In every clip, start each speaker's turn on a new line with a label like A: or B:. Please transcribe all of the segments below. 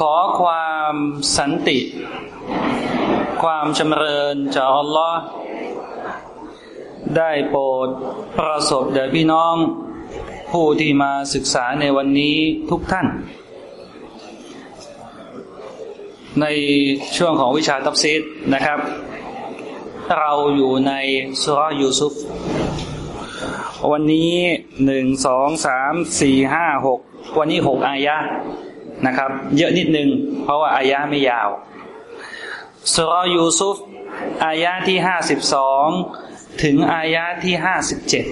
A: ขอความสันติ ความจำเริญจากอัลลอฮ์ได้โปรดประสบแด่พี่น้อง ผู้ที่มาศึกษาในวันนี้ทุกท่าน ในช่วงของวิชาตับซีดนะครับ เราอยู่ในสุรยูซุฟ วันนี้หนึ่งสองสามสี่ห้าหกวันนี้หกอายะ นะครับ เยอะนิดนึง เพราะว่าอายะไม่ยาวสุรยูซุฟอายะที่ห้าสิบสองถึงอายะที่ห้าสิบเจ็ด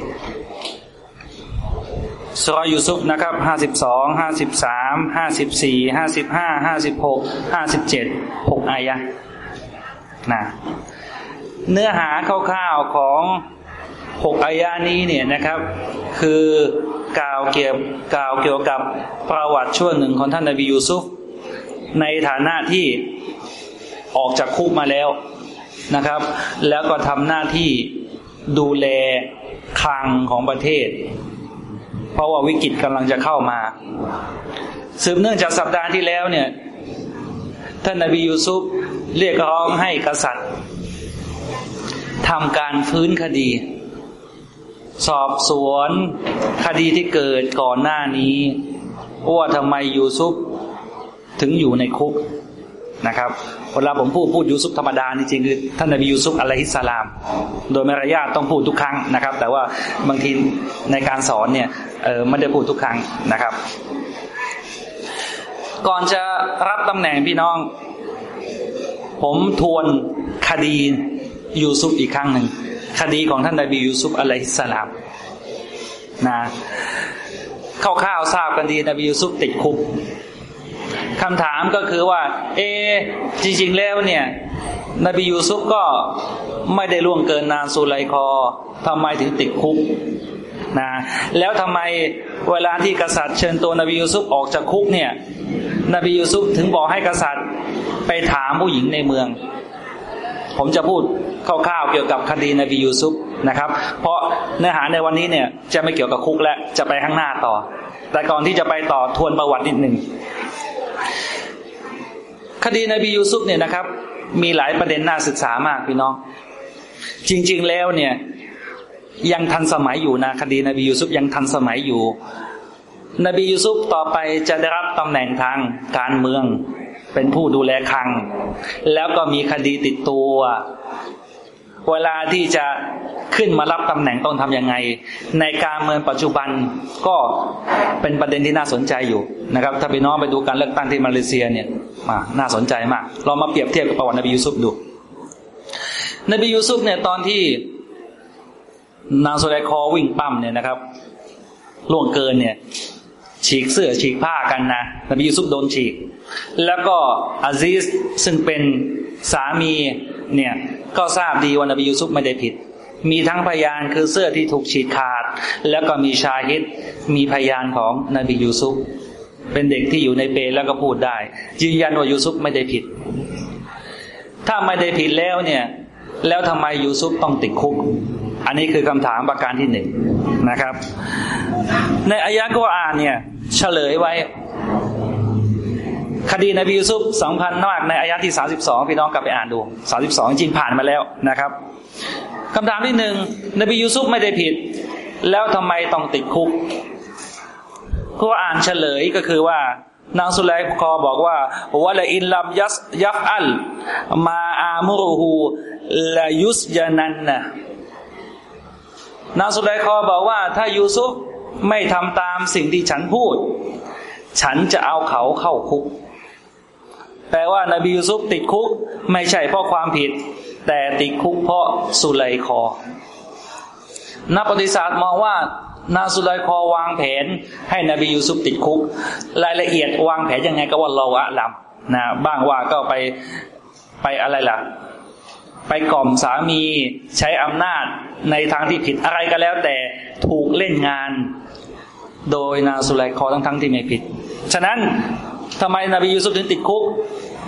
A: สุรยูซุฟนะครับห้าสิบสองห้าสิบสามห้าสิบสี่ห้าสิบห้าห้าสิบหกห้าสิบเจ็ดหกอายะนะเนื้อหาคร่าวๆของ หกอายะนี้เนี่ยนะครับ คือกล่าวเกี่ยวกล่าวเกี่ยวกับประวัติช่วงหนึ่งของท่านนบียูซุฟในฐานะที่ออกจากคุกมาแล้วนะครับ แล้วก็ทำหน้าที่ดูแลคลังของประเทศ เพราะว่าวิกฤตกำลังจะเข้ามา สืบเนื่องจากสัปดาห์ที่แล้วเนี่ย ท่านนบียูซุฟเรียกร้องให้กษัตริย์ทำการฟื้นคดี สอบสวนคดีที่เกิดก่อนหน้านี้ว่าทำไมยูซุฟถึงอยู่ในคุกนะครับเวลาผมพูดพูดยูซุฟธรรมดาจริงๆคือท่านนบียูซุฟอะลัยฮิสสลาม โดยมารยาทต้องพูดทุกครั้งนะครับ แต่ว่าบางทีในการสอนเนี่ยเออไม่ได้พูดทุกครั้งนะครับ ก่อนจะรับตำแหน่งพี่น้อง ผมทวนคดียูซุฟอีกครั้งหนึ่ง คดีของท่านนบียูซุฟอะลัยฮิสสลามนะคร่าวๆทราบกันดีนบียูซุฟติดคุกคำถามก็คือว่า เอ จริง ๆ แล้วเนี่ย นบียูซุฟก็ไม่ได้ล่วงเกินนานสุไลคอทำไมถึงติดคุกนะแล้วทำไมเวลาที่กษัตริย์เชิญตัวนบียูซุฟออกจากคุกเนี่ย นบียูซุฟถึงบอกให้กษัตริย์ไปถามผู้หญิงในเมือง ผมจะพูดคร่าวๆเกี่ยวกับคดีนบียูซุฟนะครับ เพราะเนื้อหาในวันนี้เนี่ยจะไม่เกี่ยวกับคุกแล้วจะไปข้างหน้าต่อ แต่ก่อนที่จะไปต่อทวนประวัตินิดหนึ่งคดีนบียูซุฟเนี่ยนะครับ มีหลายประเด็นน่าศึกษามากพี่น้อง จริง ๆแล้วเนี่ยยังทันสมัยอยู่นะ คดีนบียูซุฟยังทันสมัยอยู่ นบียูซุฟต่อไปจะได้รับตำแหน่งทางการเมือง เป็นผู้ดูแลคลัง แล้วก็มีคดีติดตัว เวลาที่จะขึ้นมารับตำแหน่งต้องทำยังไง ในการเมืองปัจจุบันก็เป็นประเด็นที่น่าสนใจอยู่นะครับ ถ้าพี่น้องไปดูการเลือกตั้งที่มาเลเซียเนี่ยมาน่าสนใจมาก เรามาเปรียบเทียบกับประวัตินบียูซุฟดู นบียูซุฟเนี่ยตอนที่นางสุไลคอวิ่งปล้ำเนี่ยนะครับล่วงเกินเนี่ย ฉีกเสื้อฉีกผ้ากันนะนบียูซุฟโดนฉีก แล้วก็อาซิสซึ่งเป็นสามีเนี่ยก็ทราบดีว่านบียูซุฟไม่ได้ผิด มีทั้งพยานคือเสื้อที่ถูกฉีกขาด แล้วก็มีชาฮิดมีพยานของนบียูซุฟเป็นเด็กที่อยู่ในเปรแล้วก็พูดได้ยืนยันว่ายูซุฟไม่ได้ผิด ถ้าไม่ได้ผิดแล้วเนี่ย แล้วทำไมยูซุฟต้องติดคุก อันนี้คือคำถามประการที่หนึ่งนะครับ ในอายะกุรอานเนี่ย เฉลยไว้ คดีนบียูซุฟสำคัญมากในอายะที่สาสิบสองพี่น้องกลับไปอ่านดูสาสิบสองจริงผ่านมาแล้วนะครับคำถามที่หนึ่งนบียูซุฟไม่ได้ผิด แล้วทำไมต้องติดคุกกุรอานเฉลยก็คือว่านางสุไลคอบอกว่าวะละอินลัมยัสยัฟอัล มาอามุรุฮูลายุสยานันนะนางสุไลคอบอกว่า ถ้ายูซุฟ ไม่ทำตามสิ่งที่ฉันพูด ฉันจะเอาเขาเข้าคุก แปลว่านาบียูซุฟติดคุก ไม่ใช่เพราะความผิด แต่ติดคุกเพราะสุไลคอ นักปฏิศาสตร์มองว่านาสุไลคอวางแผน ให้นบียูซุฟติดคุก รายละเอียดวางแผนยังไงก็ว่าเราอะลำนะบ้างว่าก็ไปไปอะไรล่ะ ไปกล่อมสามีใช้อำนาจในทางที่ผิดอะไรก็แล้ว แต่ถูกเล่นงาน โดยนางสุไลคอทั้งทั้งที่ไม่ผิด ฉะนั้นทำไมนบียูซุฟถึงติดคุก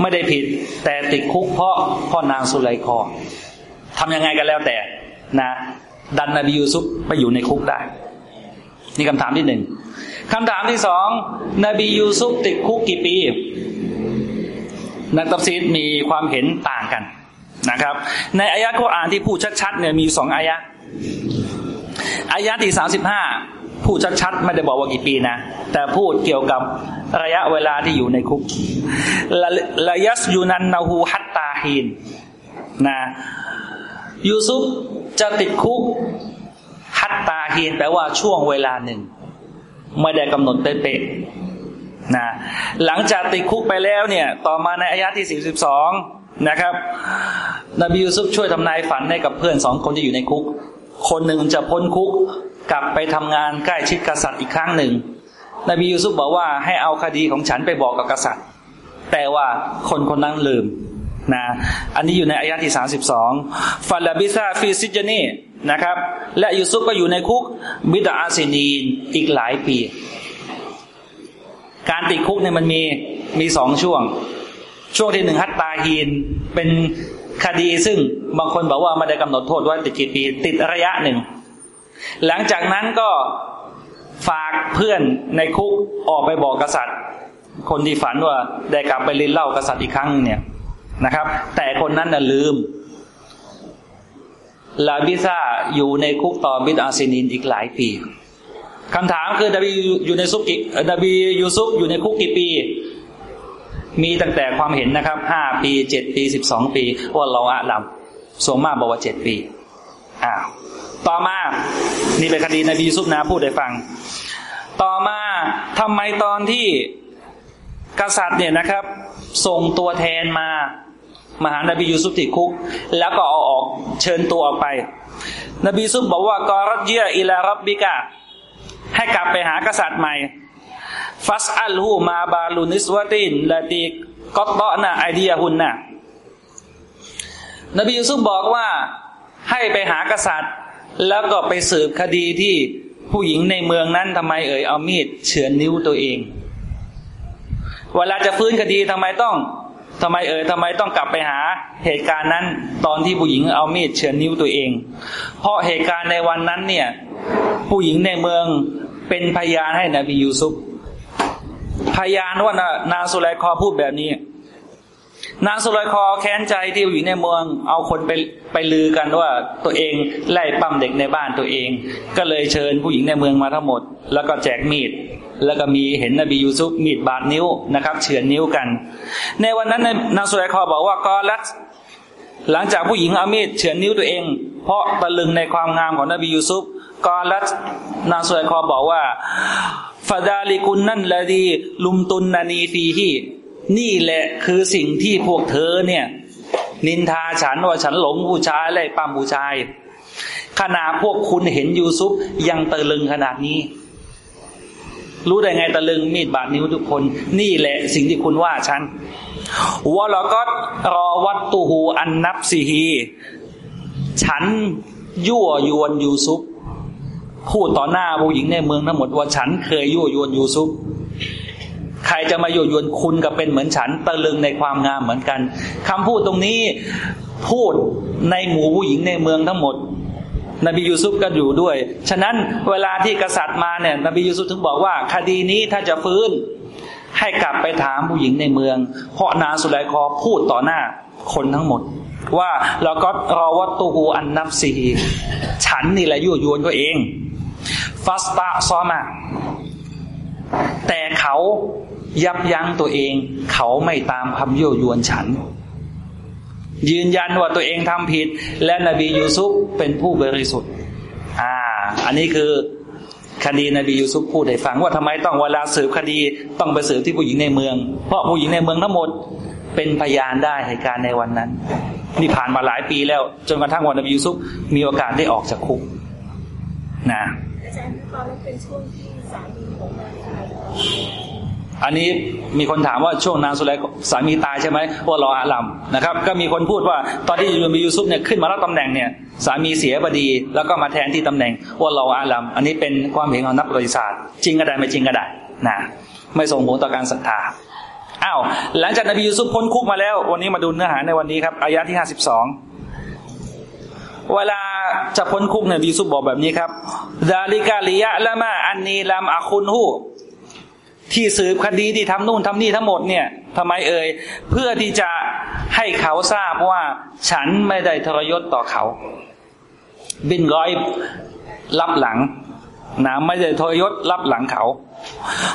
A: ไม่ได้ผิด แต่ติดคุกเพราะพ่อนางสุไลคอทำยังไงกันแล้วแต่นะดันนบียูซุฟไปอยู่ในคุกได้ นี่คำถามที่หนึ่งคำถามที่สองนบียูซุฟติดคุกกี่ปี นักตัฟซีรมีความเห็นต่างกัน นะครับ ในอายะกุรอานที่พูดชัดๆเนี่ยมีสองอายะอายะที่สามสิบห้าพูดชัดๆไม่ได้บอกว่ากี่ปีนะ แต่พูดเกี่ยวกับระยะเวลาที่อยู่ในคุกละยัสยูนันนาหูฮัตตาฮีนนะยูซุฟจะติดคุกฮัตตาฮีนแปลว่าช่วงเวลาหนึ่ง ไม่ได้กำหนดเป๊ะๆนะหลังจากติดคุกไปแล้วเนี่ย ต่อมาในอายะที่สี่สิบสอง นะครับ นบียูซุฟช่วยทำนายฝันให้กับเพื่อนสองคนที่อยู่ในคุก คนหนึ่งจะพ้นคุก กลับไปทำงานใกล้ชิดกษัตริย์อีกครั้งหนึ่ง นบียูซุฟบอกว่าให้เอาคดีของฉันไปบอกกับกษัตริย์ แต่ว่าคนคนนั้นลืมนะ อันนี้อยู่ในอายะที่สามสิบสองفلبث في السجن นะครับ และยูซุฟก็อยู่ในคุกبضع سنين อีกหลายปี การติดคุกเนี่ยมันมีมีสองช่วง ช่วงที่หนึ่งฮัตตาฮีนเป็นคดีซึ่งบางคนบอกว่าไม่ได้กำหนดโทษว่าติดกี่ปีติดระยะหนึ่ง หลังจากนั้นก็ฝากเพื่อนในคุกออกไปบอกกษัตริย์ คนที่ฝันว่าได้กลับไปลินเล่ากษัตริย์อีกครั้งเนี่ยนะครับ แต่คนนั้นน่ะลืม ลาบิซาอยู่ในคุกต่อบิดอาซินินอีกหลายปีคำถามคือนบีอยู่ในซุกกินบียูซุฟอยู่ในคุกกี่ปี มีตั้งแต่ความเห็นนะครับห้าปีเจ็ดปีสิบสองปีว่าเราอะลำส่วนมากบอกว่าเจ็ดปีอ้าวต่อมานี่เป็นคดีนบียูซุฟนะพูดให้ฟัง ต่อมาทำไมตอนที่กษัตริย์เนี่ยนะครับ ส่งตัวแทนมามาหานบียูซุฟติดคุก แล้วก็เอาออกเชิญตัวออกไป นบียูซุฟบอกว่ากอรัจเยอิลารับบิกาให้กลับไปหากษัตริย์ใหม่ ฟัสอัลฮูมาบาลูนิสวตินละตีกอตเตาะนะไอเดียหุนนะนบียูซุฟบอกว่าให้ไปหากษัตริย์ แล้วก็ไปสืบคดีที่ผู้หญิงในเมืองนั้นทำไมเอ่ยเอามีดเฉือนนิ้วตัวเอง เวลาจะฟื้นคดีทำไมต้องทำไมเอ่ยทำไมต้องกลับไปหาเหตุการณ์นั้น ตอนที่ผู้หญิงเอามีดเฉือนนิ้วตัวเอง เพราะเหตุการณ์ในวันนั้นเนี่ย ผู้หญิงในเมืองเป็นพยานให้นบียูซุฟ พยานว่านานางสุไลคอพูดแบบนี้ นางสุไลคอแค้นใจที่อยู่ในเมือง เอาคนไปไปลือกันว่าตัวเองไล่ปั้มเด็กในบ้านตัวเอง ก็เลยเชิญผู้หญิงในเมืองมาทั้งหมด แล้วก็แจกมีดแล้วก็มีเห็นนบียูซุฟมีดบาดนิ้วนะครับ เฉือนนิ้วกัน ในวันนั้นนางสุไลคอบอกว่ากอลัดหลังจากผู้หญิงเอามีดเฉือนนิ้วตัวเอง เพราะตะลึงในความงามของนบียูซุฟกอลัดนางสุไลคอบอกว่า ฟาดาลิกุนนั่นละดีลุมตุนนานีฟีฮีนี่แหละคือสิ่งที่พวกเธอเนี่ย นินทาฉันว่าฉันหลงผู้ชายไล่ปั้มผู้ชายขนาดพวกคุณเห็นยูซุปยังตะลึงขนาดนี้ รู้ได้ไงตะลึงมีดบาดนิ้วทุกคน นี่แหละสิ่งที่คุณว่าฉันวะลก็รอวัตตูหูอันนับซีฮี ฉันยั่วยวนยูซุป พูดต่อหน้าผู้หญิงในเมืองทั้งหมดว่าฉันเคยยั่วยวนยูซุปใครจะมายั่วยวนคุณก็เป็นเหมือนฉันตะลึงในความงามเหมือนกันคำพูดตรงนี้พูดในหมู่ผู้หญิงในเมืองทั้งหมด นบียูซุฟก็อยู่ด้วย ฉะนั้นเวลาที่กษัตริย์มาเนี่ยนบียูซุฟถึงบอกว่า คดีนี้ถ้าจะฟื้น ให้กลับไปถามผู้หญิงในเมือง เพราะนางสุไลคอพูดต่อหน้าคนทั้งหมด ว่าเราก็รอวัตตูอันนับซีฉันนี่แหละยั่วยวนตัวเอง ฟัสตาซอมาแต่เขายับยั้งตัวเอง เขาไม่ตามคำยั่วยวนฉัน ยืนยันว่าตัวเองทำผิด และนบียูซุฟเป็นผู้บริสุทธิ์ อ่า อันนี้คือคดีนบียูซุฟพูดให้ฟังว่าทำไมต้องเวลาสืบคดีต้องไปสืบที่ผู้หญิงในเมือง เพราะผู้หญิงในเมืองทั้งหมดเป็นพยานได้เหตุการณ์ในวันนั้น นี่ผ่านมาหลายปีแล้ว จนกระทั่งวันนบียูซุฟมีโอกาสได้ออกจากคุกนะ
B: จารย์ตอนนั้นเป็นช่วงที่สามีของนาง
A: อันนี้มีคนถามว่าช่วงนางสุไลสามีตายใช่ไหมว่ารออาลัมนะครับ ก็มีคนพูดว่าตอนที่มียูซุปเนี่ยขึ้นมารับตำแหน่งเนี่ยสามีเสียพอดี แล้วก็มาแทนที่ตำแหน่งว่ารออาลัมอันนี้เป็นความเห็นของนักประวัติศาสตร์จริงก็ได้ไม่จริงก็ได้นะไม่ส่งผลต่อการศรัทธาอ้าวหลังจากนบียูซุปพ้นคุกมาแล้ว วันนี้มาดูเนื้อหาในวันนี้ครับอายะที่ห้าสิบสอง เวลาจะพ้นคุกเนี่ยบีซุปบอกแบบนี้ครับดาลิกาลิยะละมาอันนีลัมอาคุนหูที่สืบคดีที่ทำนู่นทำนี่ทั้งหมดเนี่ยทำไมเอ่ยเพื่อที่จะให้เขาทราบว่าฉันไม่ได้ทรยศต่อเขา บินร้อยรับหลังนะไม่ได้ทรยศรับหลังเขา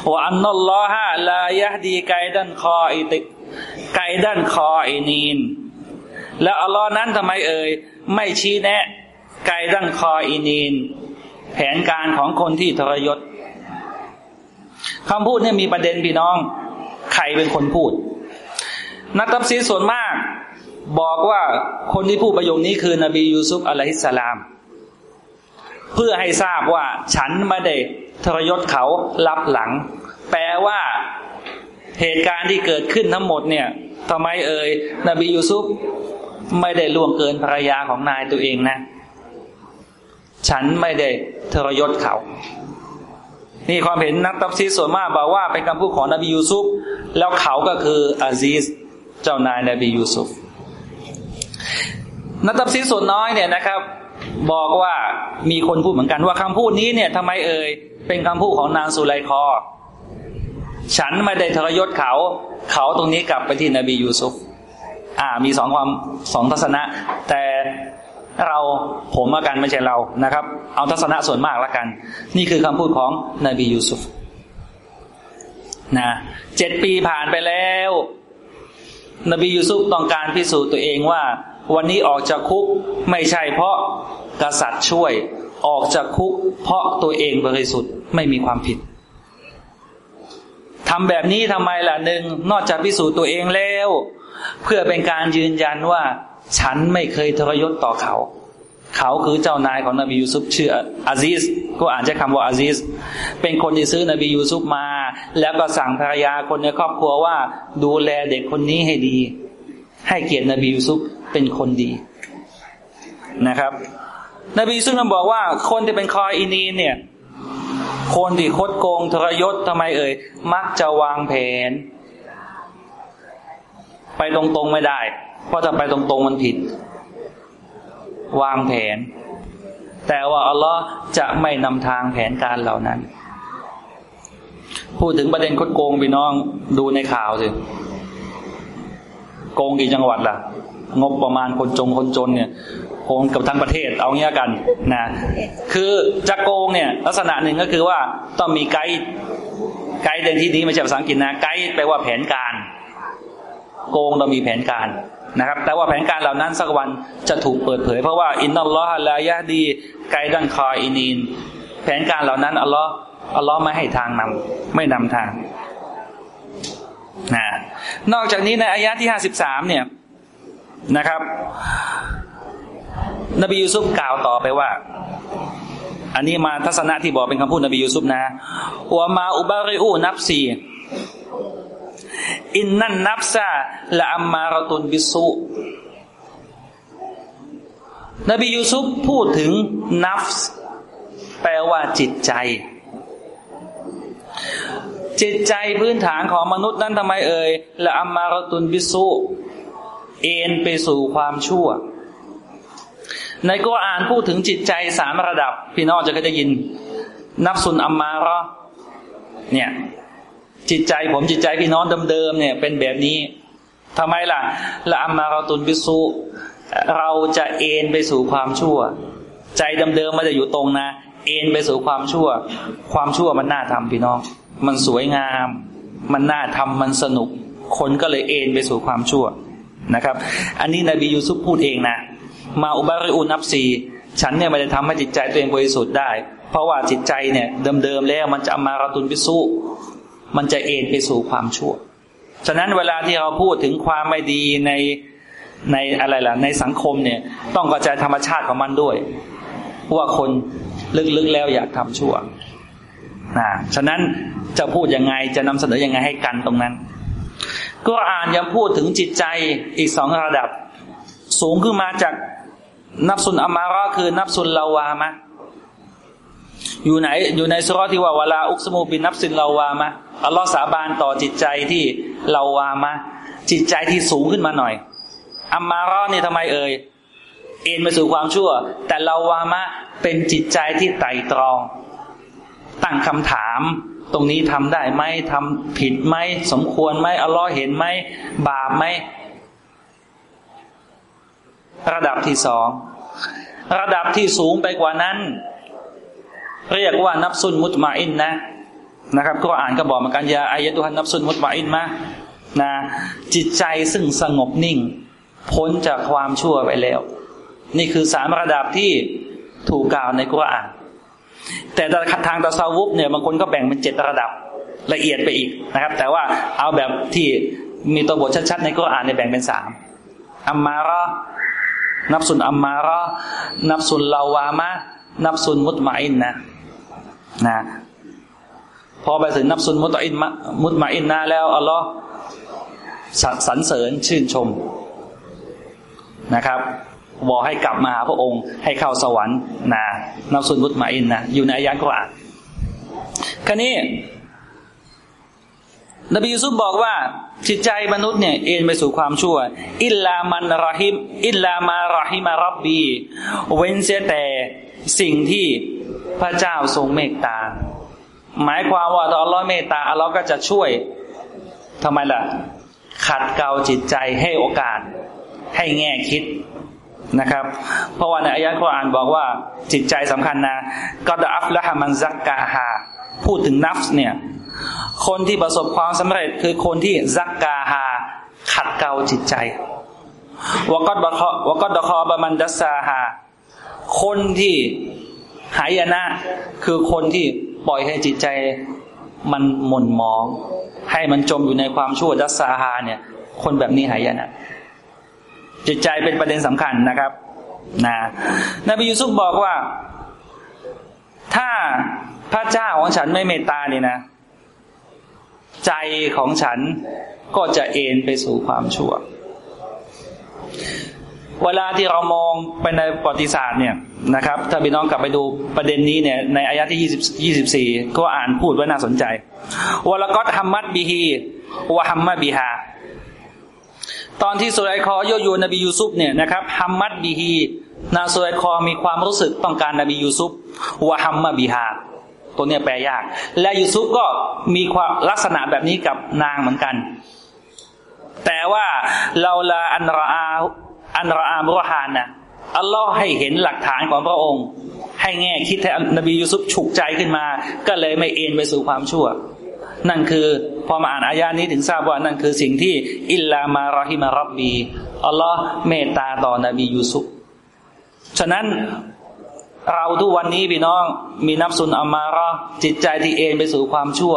A: ว่าอันนัลลอฮะลายะดีไกดันคออิติكيد الخائنين แล้วอัลลอฮ์นั้นทำไมเอ่ย ไม่ชี้แนะكيد الخائنين แผนการของคนที่ทรยศคำพูดเนี่ยมีประเด็นพี่น้อง ใครเป็นคนพูด นักตัฟซีรส่วนมาก บอกว่าคนที่พูดประโยคนี้คือนบียูซุฟอะลัยฮิสสลาม เพื่อให้ทราบว่าฉันไม่ได้ทรยศเขารับหลัง แปลว่าเหตุการณ์ที่เกิดขึ้นทั้งหมดเนี่ยทำไมเอ่ยนบียูซุฟ ไม่ได้ล่วงเกินภรรยาของนายตัวเองนะ ฉันไม่ได้ทรยศเขา นี่ความเห็นนักตับซีส่วนมากบอกว่าเป็นคำพูดของนบียูซุฟแล้วเขาก็คืออาซีสเจ้านายนบียูซุฟนักตับซีส่วนน้อยเนี่ยนะครับ บอกว่ามีคนพูดเหมือนกันว่าคำพูดนี้เนี่ยทำไมเอ่ยเป็นคำพูดของนางสุไลคอ ฉันไม่ได้ทรยศเขา เขาตรงนี้กลับไปที่นบียูซุฟ อ่ามีสองความสองทัศนะ แต่เราผมละกันไม่ใช่เรานะครับ เอาทัศนะส่วนมากละกัน นี่คือคำพูดของนบียูซุฟนะเจ็ดปีผ่านไปแล้ว นบียูซุฟต้องการพิสูจน์ตัวเองว่า วันนี้ออกจากคุกไม่ใช่เพราะกษัตริย์ช่วย ออกจากคุก เพราะตัวเองบริสุทธิ์ไม่มีความผิดทำแบบนี้ทำไมล่ะหนึ่งนอกจากพิสูจน์ตัวเองแล้ว เพื่อเป็นการยืนยันว่า ฉันไม่เคยทรยศต่อเขา เขาคือเจ้านายของนบียูซุฟชื่ออาซิสก็อ่านใช้คำว่าอาซิสเป็นคนที่ซื้อนบียูซุฟมา แล้วก็สั่งภรรยาคนในครอบครัวว่า ดูแลเด็กคนนี้ให้ดี ให้เกียรตินบียูซุฟเป็นคนดีนะครับ นบียูซุฟนั้นบอกว่า คนที่เป็นคอยอินีเนี่ยคนที่คดโกงทรยศทำไมเอ่ย มักจะวางแผน ไปตรงๆไม่ได้ เพราะถ้าไปตรงๆมันผิด วางแผน แต่ว่าอัลลอฮ์จะไม่นำทางแผนการเหล่านั้น พูดถึงประเด็นคดโกงพี่น้องดูในข่าวสิโกงกี่จังหวัดล่ะ งบประมาณคนจงคนจนเนี่ยโกงกับทั้งประเทศเอาเงี้ยกันนะคือจะโกงเนี่ย ลักษณะหนึ่งก็คือว่าต้องมีไกด์ไกด์ในที่นี้ไม่ใช่ภาษาอังกฤษนะไกด์แปลว่าแผนการ โกงต้องมีแผนการนะครับ แต่ว่าแผนการเหล่านั้นสักวันจะถูกเปิดเผย เพราะว่าอินนัลลอฮะลายะดีكيد الخائنين แผนการเหล่านั้นอัลลอฮ์อัลลอฮ์ไม่ให้ทางนำไม่นำทางนะนอกจากนี้ในอายะที่ห้าสิบสามเนี่ยนะครับ นบียูซุฟกล่าวต่อไปว่า อันนี้มาทัศนะที่บอกเป็นคำพูดนบียูซุฟนะوما أبرئ نفسي إن النفس لأمارة بالسوءนบียูซุฟพูดถึงนัฟส์แปลว่าจิตใจ จิตใจพื้นฐานของมนุษย์นั้นทำไมเอ่ยละอัมมารตุนบิสุเอ็นไปสู่ความชั่ว ในก็อ่านพูดถึงจิตใจสามระดับ พี่น้องจะเคยได้ยิน นับสุนอัมมาระเนี่ย จิตใจผมจิตใจพี่น้องเดิมๆเนี่ย เป็นแบบนี้ทำไมล่ะละอัมมาราตุนบิสุเราจะเอ็นไปสู่ความชั่ว ใจเดิมๆม่ได้อยู่ตรงนะ เอ็นไปสู่ความชั่ว ความชั่วมันน่าทำพี่น้อง มันสวยงาม มันน่าทำมันสนุก คนก็เลยเอ็นไปสู่ความชั่วนะครับ อันนี้นบียูซุฟพูดเองนะ มาอุบาริอุนับซีฉันเนี่ยไม่ได้ทำให้จิตใจตัวเองบริสุทธิ์ได้ เพราะว่าจิตใจเนี่ยเดิมๆแล้วมันจะมาราตุนบิสุ มันจะเอ็นไปสู่ความชั่ว ฉะนั้นเวลาที่เราพูดถึงความไม่ดีในในอะไรล่ะในสังคมเนี่ย ต้องกระจายธรรมชาติของมันด้วยว่าคนลึกๆแล้วอยากทำชั่วนะฉะนั้นจะพูดยังไงจะนำเสนอยังไงให้กันตรงนั้น ก็อ่านยังพูดถึงจิตใจอีกสองระดับ สูงขึ้นมาจากนับสุนอมาระคือนับสุนลาวามะ อยู่ไหน อยู่ในสุรที่ว่าวลาอุกสมูบินนับสินลาวามะอัลลอฮ์สาบานต่อจิตใจที่ลาวามะจิตใจที่สูงขึ้นมาหน่อยอามมาระนี่ทำไมเอ่ยเอ็นไปสู่ความชั่ว แต่ลาวามะเป็นจิตใจที่ไต่ตรอง ตั้งคำถาม ตรงนี้ทำได้ไหมทำผิดไหมสมควรไหมอัลลอฮ์เห็นไหมบาปไหมระดับที่สองระดับที่สูงไปกว่านั้น เรียกว่านับซุนมุตมาอินนะนะครับก็อ่านก็บอกเหมือนกันยาอายะตุฮันนับซุนมุตมาอินมานะจิตใจซึ่งสงบนิ่ง พ้นจากความชั่วไปแล้ว นี่คือสามระดับที่ถูกกล่าวในกุรอาน แต่ทางตะซาวุบเนี่ยบางคนก็แบ่งเป็นเจ็ดระดับละเอียดไปอีกนะครับ แต่ว่าเอาแบบที่มีตัวบทชัดๆในกุรอานเนี่ยแบ่งเป็นสามอัมมาระนับสุนอัมมาระนับสุนลาวามะ นับสุนมุตมาอินนะนะพอไปถึงนับสุนมุตอินมุตมาอินนะแล้วอัลลอฮ์สรรเสริญชื่นชมนะครับบอกให้กลับมาหาพระองค์ ให้เข้าสวรรค์นะนับสุนมุตมาอินนะอยู่ในอายะกุรอานคราวนี้ นบียูซุฟบอกว่าจิตใจมนุษย์เนี่ยเอ็นไปสู่ความชั่ว อิลลามันรอฮิม อิลลามารอฮิมารับบี เว้นเสียแต่ สิ่งที่พระเจ้าทรงเมตตา หมายความว่าตอนร้อยเมตตาอัลลอฮ์ก็จะช่วยทำไมล่ะ ขัดเกลาจิตใจให้โอกาส ให้แง่คิดนะครับ เพราะว่าในอายะกุรอานบอกว่าจิตใจสำคัญนะก็ดอัฟละฮามันซักกาฮาพูดถึงนัฟส์เนี่ยคนที่ประสบความสำเร็จคือคนที่ซักกาฮาขัดเกลาจิตใจวกอดบะคอวกอดดะคอบะมันดัสซาฮา คนที่หายนะคือคนที่ปล่อยให้จิตใจมันหม่นมอง ให้มันจมอยู่ในความชั่วดัสซาฮาเนี่ย คนแบบนี้หายนะจิตใจเป็นประเด็นสำคัญนะครับนะนบียูซุฟบอกว่า ถ้าพระเจ้าของฉันไม่เมตตาเนี่ยนะ ใจของฉันก็จะเอ็นไปสู่ความชั่ว เวลาที่เรามองไปในประวัติศาสตร์เนี่ยนะครับ ถ้าพี่น้องกลับไปดูประเด็นนี้เนี่ยในอายะที่ยี่สิบสี่ก็อ่านพูดไว้น่าสนใจวลก็ฮัมมัดบิฮีวะฮัมมัดบิฮาตอนที่สุไลคอโยยูนบียูซุฟเนี่ยนะครับฮัมมัดบิฮีนาสุไลคอมีความรู้สึกต้องการนบียูซุฟوهم بها ตัวเนี้ยแปลยาก และยูซุฟก็มีความลักษณะแบบนี้กับนางเหมือนกัน แต่ว่าلولا أن رأى أن رأى برهان นะอัลลอฮ์ให้เห็นหลักฐานของพระองค์ ให้แง่คิดให้นบียูซุฟฉุกใจขึ้นมา ก็เลยไม่เอ็นไปสู่ความชั่ว นั่นคือพอมาอ่านอายานี้ถึงทราบว่านั่นคือสิ่งที่อิลลามารอฮิมารับบีอัลลอฮ์เมตตาต่อนบียูซุฟฉะนั้น เราทุกวันนี้พี่น้องมีนับสุนอามาระจิตใจที่เอ็นไปสู่ความชั่ว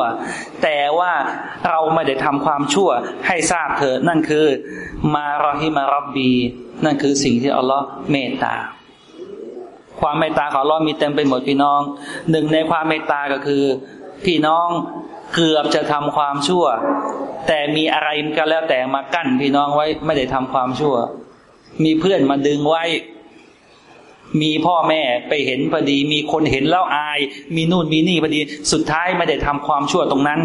A: แต่ว่าเราไม่ได้ทำความชั่วให้ทราบเถอะนั่นคือ มารอฮิมารับบี นั่นคือสิ่งที่อัลลอฮ์เมตตา ความเมตตาของอัลลอฮ์มีเต็มไปหมดพี่น้อง หนึ่งในความเมตตาก็คือ พี่น้องเกือบจะทำความชั่ว แต่มีอะไรก็แล้วแต่มากั้น พี่น้องไว้ไม่ได้ทำความชั่ว มีเพื่อนมาดึงไว้ มีพ่อแม่ไปเห็นพอดี มีคนเห็นแล้วอาย มีนู่นมีนี่พอดี สุดท้ายไม่ได้ทำความชั่วตรงนั้น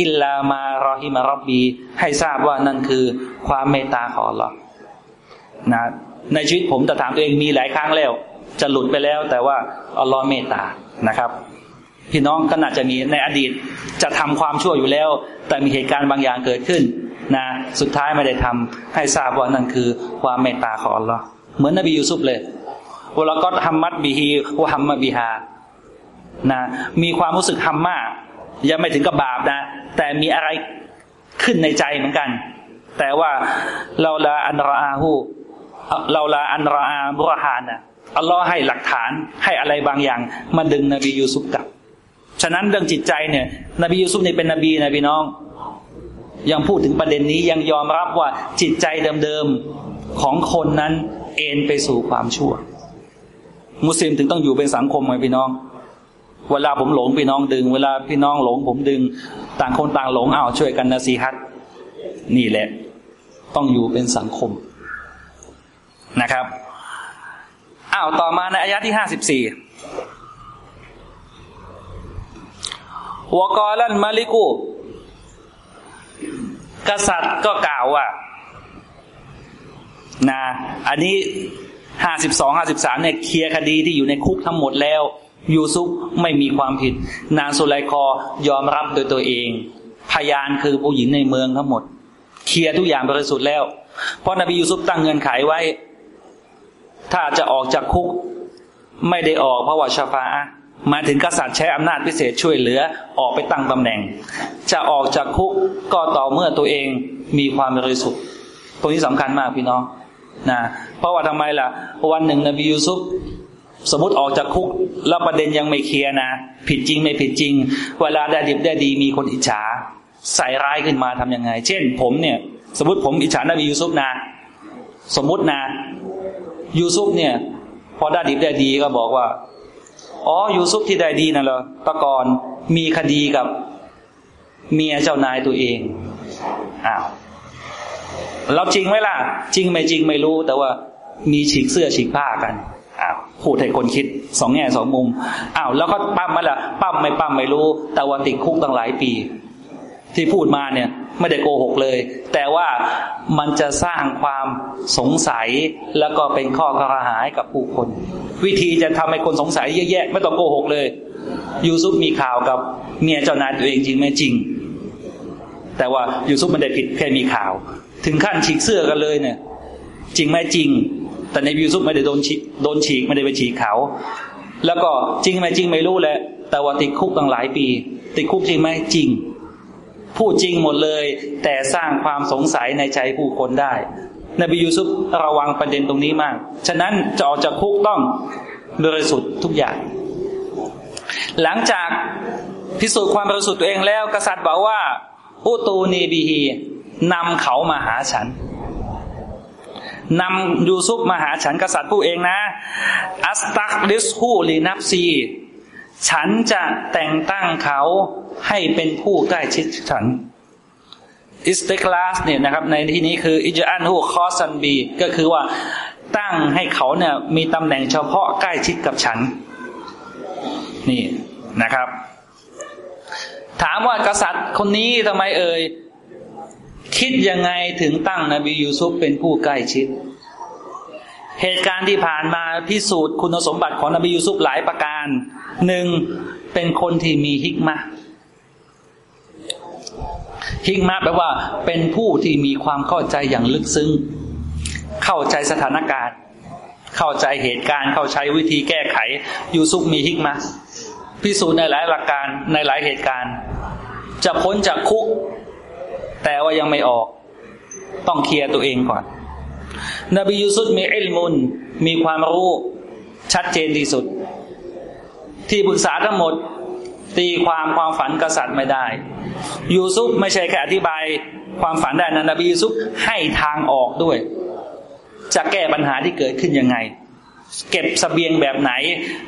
A: อิลลามารอฮิมารับบี ให้ทราบว่านั่นคือความเมตตาของเรานะในชีวิตผมแต่ถามตัวเองมีหลายครั้งแล้ว จะหลุดไปแล้วแต่ว่าอัลลอฮ์เมตตานะครับ พี่น้องก็น่าจะมีในอดีตจะทำความชั่วอยู่แล้ว แต่มีเหตุการณ์บางอย่างเกิดขึ้นนะสุดท้ายไม่ได้ทำให้ทราบว่านั่นคือความเมตตาของอัลลอฮ์เหมือนนบียูซุฟเลย วลาก็ฮัมมัดบิฮีวะฮัมมัดบิฮานะมีความรู้สึกฮัมมายังไม่ถึงกับบาปนะ แต่มีอะไรขึ้นในใจเหมือนกัน แต่ว่าเราละอันรอาหูเราละอันรอาบุรหานนะอัลลอฮ์ให้หลักฐานให้อะไรบางอย่าง มาดึงนบียูซุฟกลับ ฉะนั้นเรื่องจิตใจเนี่ย นบียูซุฟเนี่ยเป็นนบีนะพี่น้อง ยังพูดถึงประเด็นนี้ยังยอมรับว่าจิตใจเดิมๆของคนนั้นเอ็นไปสู่ความชั่ว มุสลิมถึงต้องอยู่เป็นสังคมไงพี่น้อง เวลาผมหลงพี่น้องดึง เวลาพี่น้องหลง ผมดึง ต่างคนต่างหลงอ้าวช่วยกันนะซีฮัตนี่แหละ ต้องอยู่เป็นสังคมนะครับอ้าวต่อมาในอายะที่ห้าสิบสี่วกอลันมาลิกูกษัตริย์ก็กล่าวว่านะอันนี้ ห้าสิบสองห้าสิบสามเนี่ยเคลียร์คดีที่อยู่ในคุกทั้งหมดแล้ว ยูซุปไม่มีความผิด นางสุไลคอยอมรับโดยตัวเอง พยานคือผู้หญิงในเมืองทั้งหมด เคลียร์ทุกอย่างบริสุทธิ์แล้ว เพราะนบียูซุปตั้งเงินไขไว้ ถ้าจะออกจากคุก ไม่ได้ออกเพราะว่าชาฟาอะมาถึงกษัตริย์ใช้อำนาจพิเศษช่วยเหลือออกไปตั้งตำแหน่ง จะออกจากคุกก็ต่อเมื่อตัวเองมีความบริสุทธิ์ตรงนี้สำคัญมากพี่น้อง นะเพราะว่าทำไมล่ะ วันหนึ่งนบียูซุปสมมติออกจากคุก แล้วประเด็นยังไม่เคลียร์นะ ผิดจริงไม่ผิดจริง เวลาได้ดีได้ดีมีคนอิจฉา ใส่ร้ายขึ้นมาทํำยังไง เช่น ผมเนี่ย สมมติผมอิจฉานบียูซุปนะ สมมตินะยูซุปเนี่ย พอได้ดีได้ดีก็บอกว่า อ๋อยูซุปที่ได้ดีน่ะเหรอตะกอนมีคดีกับ เมียเจ้านายตัวเองอ้าว เราจริงไหมล่ะ จริงไม่จริงไม่รู้ แต่ว่ามีฉีกเสื้อฉีกผ้ากันอ้าวพูดให้คนคิดสองแง่สองมุมอ้าวแล้วก็ปั้มมาล่ะปั้มไม่ปั้มไม่รู้ แต่ว่าติดคุกตั้งหลายปี ที่พูดมาเนี่ย ไม่ได้โกหกเลย แต่ว่ามันจะสร้างความสงสัยแล้วก็เป็นข้อกระหายกับผู้คน วิธีจะทำให้คนสงสัยเยอะแย่ๆไม่ต้องโกหกเลย ยูซุปมีข่าวกับเมียเจ้านายตัวเองจริงไหมจริง แต่ว่ายูซุปมันได้ผิดแค่มีข่าว ถึงขั้นฉีกเสื้อกันเลยเนี่ย จริงไหมจริง แต่ในยูซุปไม่ได้โดนฉีกโดนฉีกไม่ได้ไปฉีกเขา แล้วก็จริงไหมจริงไม่รู้แหละ แต่ว่าติดคุกตั้งหลายปี ติดคุกจริงไหมจริง พูดจริงหมดเลย แต่สร้างความสงสัยในใจผู้คนได้ นบียูซุฟระวังประเด็นตรงนี้มาก ฉะนั้นจะออกจากคุกต้องบริสุทธิ์ทุกอย่าง หลังจากพิสูจน์ความบริสุทธิ์ตัวเองแล้ว กษัตริย์บอกว่าอุตูนีบีฮี นำเขามาหาฉันนำยูซุปมาหาฉันกษัตริย์ผู้เองนะ อัสตักดิสฮูลีนับซี ฉันจะแต่งตั้งเขาให้เป็นผู้ใกล้ชิดฉัน อิสติกลาสเนี่ยนะครับ ในที่นี้คืออิจอันฮูคอสันบี ก็คือว่าตั้งให้เขาเนี่ยมีตำแหน่งเฉพาะใกล้ชิดกับฉัน นี่นะครับ ถามว่ากษัตริย์คนนี้ทำไมเอ่ย คิดยังไงถึงตั้งนบียูซุฟเป็นผู้ใกล้ชิด เหตุการณ์ที่ผ่านมาพิสูจน์คุณสมบัติของนบียูซุฟหลายประการหนึ่งเป็นคนที่มีฮิกมาฮิกมาแปลว่าเป็นผู้ที่มีความเข้าใจอย่างลึกซึ้ง เข้าใจสถานการณ์ เข้าใจเหตุการณ์ เข้าใจวิธีแก้ไข ยูซุฟมีฮิกมาพิสูจน์ในหลายหลักการในหลายเหตุการณ์ จะพ้นจากคุก แต่ว่ายังไม่ออก ต้องเคลียร์ตัวเองก่อน นบียูซุฟมีอิลมุนมีความรู้ชัดเจนที่สุด ที่ปรึกษาทั้งหมด ตีความความฝันกษัตริย์ไม่ได้ ยูซุฟไม่ใช่แค่อธิบายความฝันได้นะนบียูซุฟให้ทางออกด้วย จะแก้ปัญหาที่เกิดขึ้นยังไง เก็บสเสบียงแบบไหน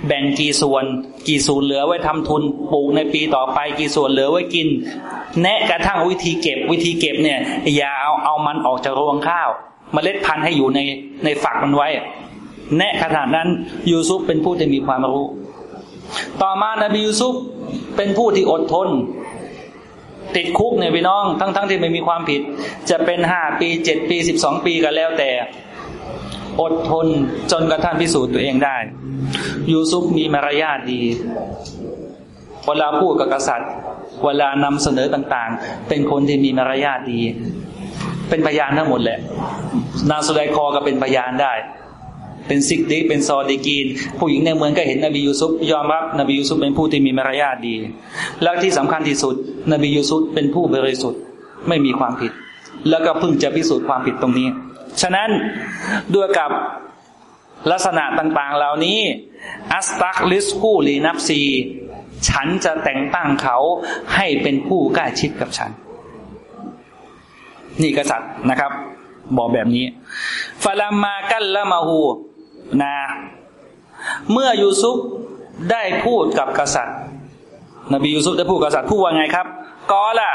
A: แบ่งกี่ส่วน กี่ส่วนเหลือไว้ทำทุนปลูกในปีต่อไปกี่ส่วนเหลือไว้กิน แนะกระทั่งวิธีเก็บวิธีเก็บเนี่ย อย่าเอาเอามันออกจากรวงข้าวมเมล็ดพันธุ์ให้อยู่ในในฝักมันไว้ แนะขนาดนั้นยูซุฟเป็นผู้ที่มีความรู้ ต่อมานาบียูซุฟเป็นผู้ที่อดทน ติดคุกเนี่ยพี่น้อง ทั้งๆทที่ไม่มีความผิด จะเป็นห้าปีเจ็ดปีสิบสองปีก็แล้วแต่ อดทนจนกระทั่งพิสูจน์ตัวเองได้ ยูซุฟมีมารยาทดี เวลาพูดกับกษัตริย์ เวลานำเสนอต่างๆ เป็นคนที่มีมารยาทดี เป็นพยานทั้งหมดแหละ นางสุไลคอก็เป็นพยานได้ เป็นซิกดิเป็นซอดีกีน ผู้หญิงในเมืองก็เห็นนบียูซุฟยอมรับนบียูซุฟเป็นผู้ที่มีมารยาทดี แล้วที่สำคัญที่สุด นบียูซุฟเป็นผู้บริสุทธิ์ไม่มีความผิด แล้วก็เพิ่งจะพิสูจน์ความผิดตรงนี้ ฉะนั้นด้วยกับลักษณะต่างๆ เหล่านี้ อัสตักลิสคูลีนับซีฉันจะแต่งตั้งเขาให้เป็นผู้ใกล้ชิดกับฉัน นี่กษัตริย์นะครับ บอกแบบนี้ฟาลามากัลละมาหูนะเมื่อยูซุฟได้พูดกับกษัตริย์ นบียูซุฟได้พูดกับกษัตริย์พูดว่าไงครับกอล่ะ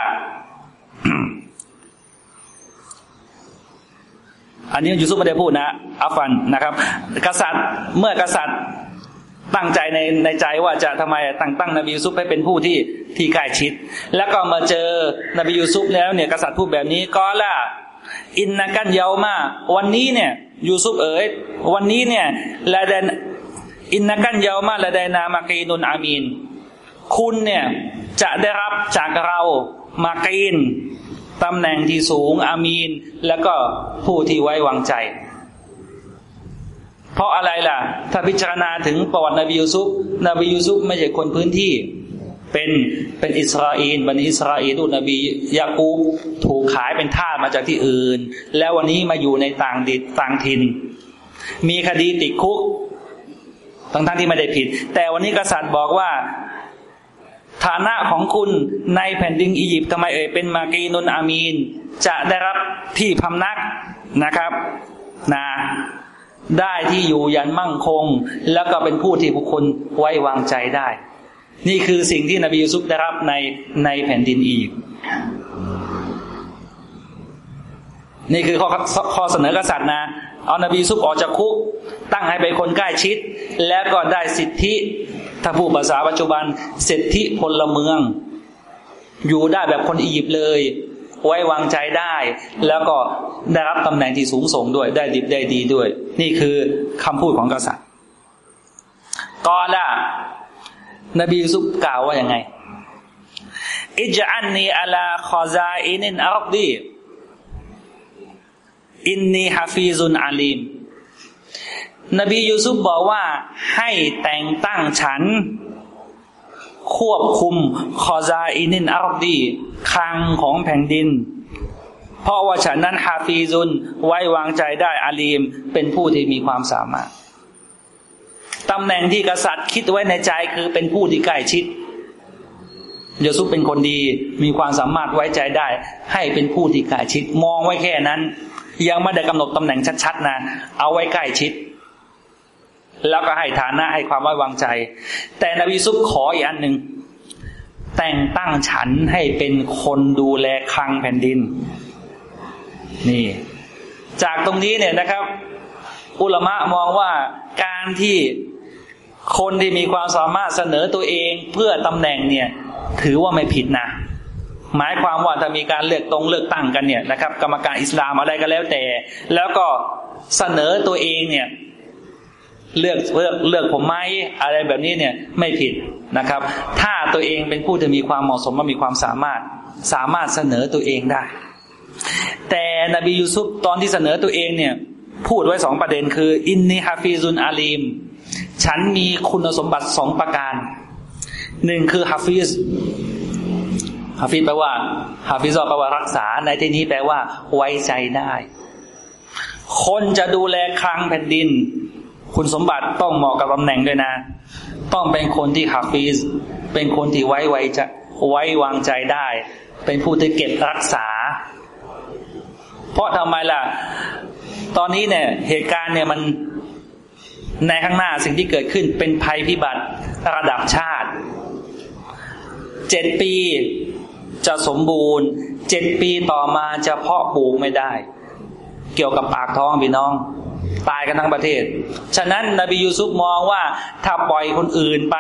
A: อันนี้ยูซุฟไม่ได้พูดนะอัฟฟันนะครับ กษัตริย์เมื่อกษัตริย์ตั้งใจในในใจว่าจะทำไมตั้งตั้งนบียูซุฟให้เป็นผู้ที่ที่ใกล้ชิด แล้วก็มาเจอนบียูซุฟแล้วเนี่ยกษัตริย์พูดแบบนี้ก็ล่ะอินนากันเยามาวันนี้เนี่ยยูซุฟเอ๋ยวันนี้เนี่ยละเดนอินนากันเยามาละเดนามากีนุนอามีน คุณเนี่ยจะได้รับจากเรามากีน ตำแหน่งที่สูง อามีน แล้วก็ผู้ที่ไว้วางใจ เพราะอะไรล่ะ ถ้าพิจารณาถึงประวัตินบียูซุฟนบียูซุฟไม่ใช่คนพื้นที่เป็นเป็นอิสราเอลบันอิสราเอลนบียากูบถูกขายเป็นทาสมาจากที่อื่น แล้ววันนี้มาอยู่ในต่างดิต่างถิ่น มีคดีติดคุกทั้งทั้งที่ไม่ได้ผิด แต่วันนี้กษัตริย์บอกว่า ฐานะของคุณในแผ่นดินอียิปต์ทำไมเอ่ยเป็นมากีนุนอามีน จะได้รับที่พำนักนะครับนะได้ที่อยู่ยันมั่งคง แล้วก็เป็นผู้ที่ผู้คนไว้วางใจได้ นี่คือสิ่งที่นบียูซุฟได้รับในในแผ่นดินอียิปต์นี่คือข้อข้อเสนอกษัตริย์นะเอานบียูซุฟออกจากคุก ตั้งให้เป็นคนใกล้ชิด แล้วก็ได้สิทธิ ถ้าพูดภาษาปัจจุบันสิทธิพลเมือง อยู่ได้แบบคนอียิปต์เลย ไว้วางใจได้ แล้วก็ได้รับตำแหน่งที่สูงส่งด้วยได้ดีได้ดีด้วย นี่คือคำพูดของกษัตริย์กอล่ะนบียูซุฟกล่าวว่าอย่างไงอิจอันนีอัลาคอซาอินินอัลดีإني حفيظ عليم นบียูซุฟบอกว่าให้แต่งตั้งฉัน ควบคุมخزائن الأرض คลังของแผ่นดิน เพราะว่าฉันนั้นحفيظ ไว้วางใจได้ عليم เป็นผู้ที่มีความสามารถตำแหน่งที่กษัตริย์คิดไว้ในใจคือเป็นผู้ที่ใกล้ชิดยูซุฟเป็นคนดีมีความสามารถไว้ใจได้ ให้เป็นผู้ที่ใกล้ชิด มองไว้แค่นั้น ยังไม่ได้กำหนดตำแหน่งชัดๆนะ เอาไว้ใกล้ชิด แล้วก็ให้ฐานะให้ความไว้วางใจ แต่นบีซุปขออีกอันหนึ่งแต่งตั้งฉันให้เป็นคนดูแลคลังแผ่นดิน นี่ จากตรงนี้เนี่ยนะครับ อุลมะมองว่าการที่คนที่มีความสามารถเสนอตัวเองเพื่อตำแหน่งเนี่ย ถือว่าไม่ผิดนะ หมายความว่าถ้ามีการเลือกตรงเลือกตั้งกันเนี่ยนะครับ กรรมการอิสลามอะไรก็แล้วแต่ แล้วก็เสนอตัวเองเนี่ย เลือกเลือกเลือกผมไหมอะไรแบบนี้เนี่ยไม่ผิดนะครับ ถ้าตัวเองเป็นผู้ที่มีความเหมาะสมและมีความสามารถสามารถเสนอตัวเองได้ แต่นบียูซุฟตอนที่เสนอตัวเองเนี่ยพูดไว้สองประเด็นคือ อินนีฮาฟิซุนอาลีม ฉันมีคุณสมบัติสองประการหนึ่งคือحفيظ حفيظ แปลว่า حفيظ แปลว่ารักษา ในที่นี้แปลว่า ไว้ใจได้ คนจะดูแลคลังแผ่นดิน คุณสมบัติต้องเหมาะกับตำแหน่งด้วยนะ ต้องเป็นคนที่حفيظ เป็นคนที่ไว้ไว้จะไว้วางใจได้ เป็นผู้ที่เก็บรักษา เพราะทำไมล่ะ ตอนนี้เนี่ยเหตุการณ์เนี่ยมันในข้างหน้าสิ่งที่เกิดขึ้นเป็นภัยพิบัติระดับชาติเจ็ดปีจะสมบูรณ์เจ็ดปีต่อมาจะเพาะปลูกไม่ได้ เกี่ยวกับปากท้องพี่น้อง ตายกันทั้งประเทศ ฉะนั้นนบียูซุฟมองว่าถ้าปล่อยคนอื่นไป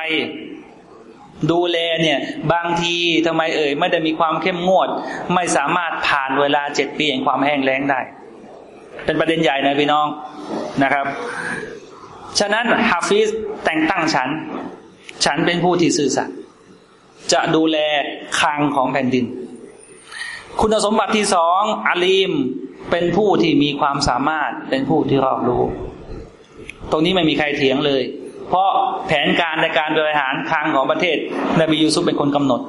A: ดูแลเนี่ย บางทีทำไมเอ่ยไม่ได้มีความเข้มงวด ไม่สามารถผ่านเวลาเจ็ดปีแห่งความแห้งแล้งได้ เป็นประเด็นใหญ่นะพี่น้องนะครับ ฉะนั้นฮาฟิซแต่งตั้งฉัน ฉันเป็นผู้ที่สื่อสัตย์จะดูแลคลังของแผ่นดิน คุณสมบัติที่สองอาลีม เป็นผู้ที่มีความสามารถเป็นผู้ที่รอบรู้ ตรงนี้ไม่มีใครเถียงเลย เพราะแผนการในการบริหารคลังของประเทศนบียูซุฟเป็นคนกำหนด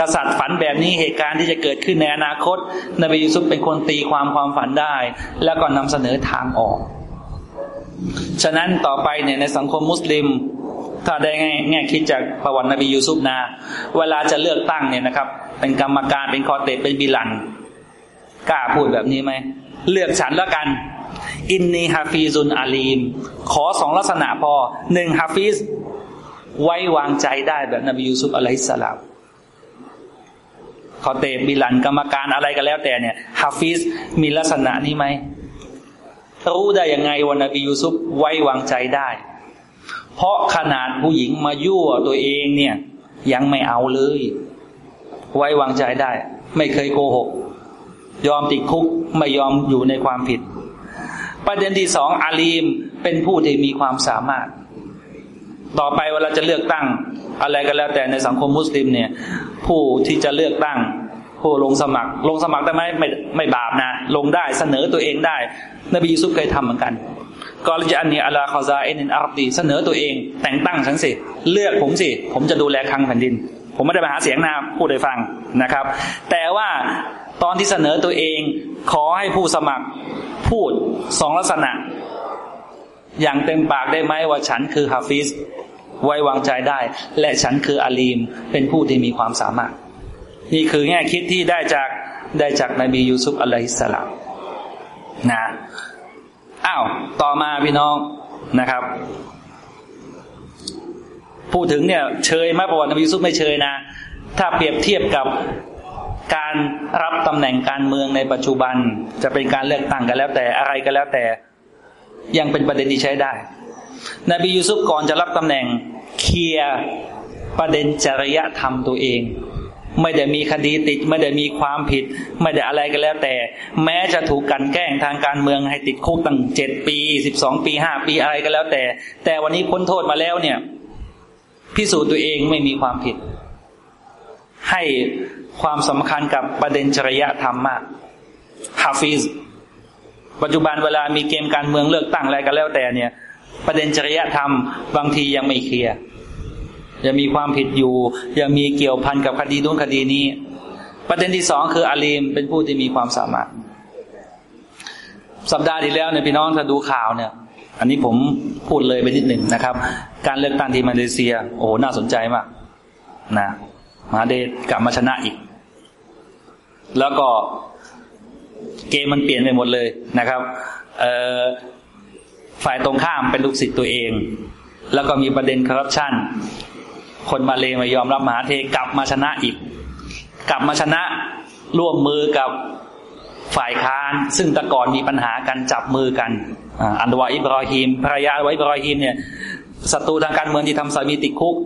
A: กษัตริย์ฝันแบบนี้เหตุการณ์ที่จะเกิดขึ้นในอนาคต นบียูซุฟเป็นคนตีความความฝันได้ แล้วก็นำเสนอทางออก ฉะนั้นต่อไปเนี่ยในสังคมมุสลิม ถ้าได้แง่คิดจากประวัตินบียูซุฟนะเวลาจะเลือกตั้งเนี่ยนะครับ เป็นกรรมการเป็นคอเต็บเป็นบิหลั่น กล้าพูดแบบนี้ไหม เลือกฉันแล้วกัน إني حفيظ عليم ขอสองลักษณะพอหนึ่ง حفيظ ไว้วางใจได้แบบนบียูซุฟ عليه السلام คอเต็บ บิหลั่นกรรมการอะไรก็แล้วแต่เนี่ยحفيظ มีลักษณะนี้ไหมรู้ได้ยังไงว่านบียูซุฟไว้วางใจได้ เพราะขนาดผู้หญิงมายั่วตัวเองเนี่ย ยังไม่เอาเลย ไว้วางใจได้ ไม่เคยโกหก ยอมติดคุกไม่ยอมอยู่ในความผิด ประเด็นที่สองอาลีมเป็นผู้ที่มีความสามารถ ต่อไปเวลาจะเลือกตั้ง อะไรก็แล้วแต่ในสังคมมุสลิมเนี่ย ผู้ที่จะเลือกตั้ง ผู้ลงสมัคร ลงสมัครได้ไหมไม่ไม่บาปนะ ลงได้เสนอตัวเองได้ นบียูซุฟเคยทำเหมือนกันกอลจะอันนี้อัลาคาซาเอนินอารับดีเสนอตัวเอง แต่งตั้งฉันสิ เลือกผมสิ ผมจะดูแลคลังแผ่นดิน ผมไม่ได้มาหาเสียงนะพูดให้ฟังนะครับ แต่ว่า ตอนที่เสนอตัวเองขอให้ผู้สมัครพูดสองลักษณะ อย่างเต็มปากได้ไหมว่าฉันคือฮาฟิซไว้วางใจได้ และฉันคืออาลีมเป็นผู้ที่มีความสามารถ นี่คือแง่คิดที่ได้จากได้จากนบียูซุฟอะลัยฮิสสลามนะอ้าวต่อมาพี่น้องนะครับ พูดถึงเนี่ยเชยไหมประวัตินบียูซุฟไม่เชยนะ ถ้าเปรียบเทียบกับ การรับตำแหน่งการเมืองในปัจจุบันจะเป็นการเลือกตั้งกันแล้วแต่อะไรก็แล้วแต่ยังเป็นประเด็นที่ใช้ได้ นบียูซุฟก่อนจะรับตำแหน่งเคลียร์ประเด็นจริยธรรมตัวเอง ไม่ได้มีคดีติด ไม่ได้มีความผิด ไม่ได้อะไรก็แล้วแต่ แม้จะถูกกันแกล้งทางการเมืองให้ติดคุกตั้งเจ็ดปีสิบสองปีห้าปีอะไรก็แล้วแต่ แต่วันนี้พ้นโทษมาแล้วเนี่ย พิสูจน์ตัวเองไม่มีความผิด ให้ ความสำคัญกับประเด็นจริยธรรมมากฮาฟิซปัจจุบันเวลามีเกมการเมืองเลือกตั้งอะไรก็แล้วแต่เนี่ย ประเด็นจริยธรรมบางทียังไม่เคลียร์ยังมีความผิดอยู่ ยังมีเกี่ยวพันกับคดีนู้นคดีนี้ ประเด็นที่สองคืออาลีมเป็นผู้ที่มีความสามารถ สัปดาห์ที่แล้วเนี่ยพี่น้องถ้าดูข่าวเนี่ย อันนี้ผมพูดเลยไปนิดหนึ่งนะครับ การเลือกตั้งที่มาเลเซีย โอ้โหน่าสนใจมากนะ มาเดชกลับมาชนะอีก แล้วก็เกมมันเปลี่ยนไปหมดเลยนะครับฝ่ายตรงข้ามเป็นลูกศิษย์ตัวเอง แล้วก็มีประเด็นคอร์รัปชันคนมาเลมายอมรับมหาเทกลับมาชนะอีก กลับมาชนะร่วมมือกับฝ่ายค้าน ซึ่งแต่ก่อนมีปัญหากันจับมือกันอันดวาอิบรอฮิมภรรยาอันดวาอิบรอฮิมเนี่ยศัตรูทางการเมืองที่ทำสามีติดคุก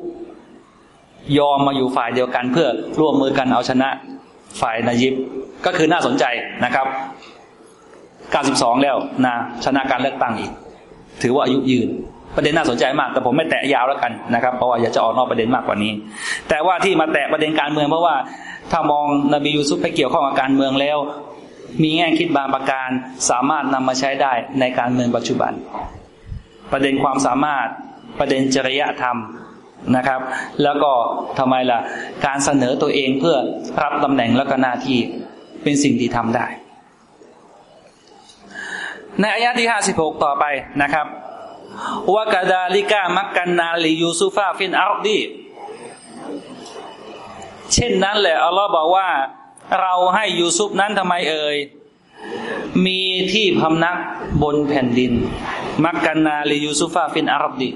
A: ยอมมาอยู่ฝ่ายเดียวกัน เพื่อร่วมมือกันเอาชนะฝ่ายนายิบก็คือน่าสนใจนะครับ 92 แล้วนะชนะการเลือกตั้งอีก ถือว่าอายุยืน ประเด็นน่าสนใจมาก แต่ผมไม่แตะยาวแล้วกันนะครับ เพราะว่าอยากจะออกนอกประเด็นมากกว่านี้ แต่ว่าที่มาแตะประเด็นการเมืองเพราะว่าถ้ามองนบียูซุฟไปเกี่ยวข้องกับการเมืองแล้ว มีแง่คิดบางประการสามารถนำมาใช้ได้ในการเมืองปัจจุบัน ประเด็นความสามารถประเด็นจริยธรรม นะครับ แล้วก็ทำไมล่ะ การเสนอตัวเองเพื่อรับตำแหน่งและก็หน้าที่เป็นสิ่งที่ทำได้ ในอายะที่ห้าสิบหกต่อไปนะครับوكذلك مكنا ليوسف في الأرض เช่นนั้นแหละอัลลอฮ์บอกว่า เราให้ยูซุฟนั้นทำไมเอ่ยมีที่พำนักบนแผ่นดิน مكنا ليوسف في الأرض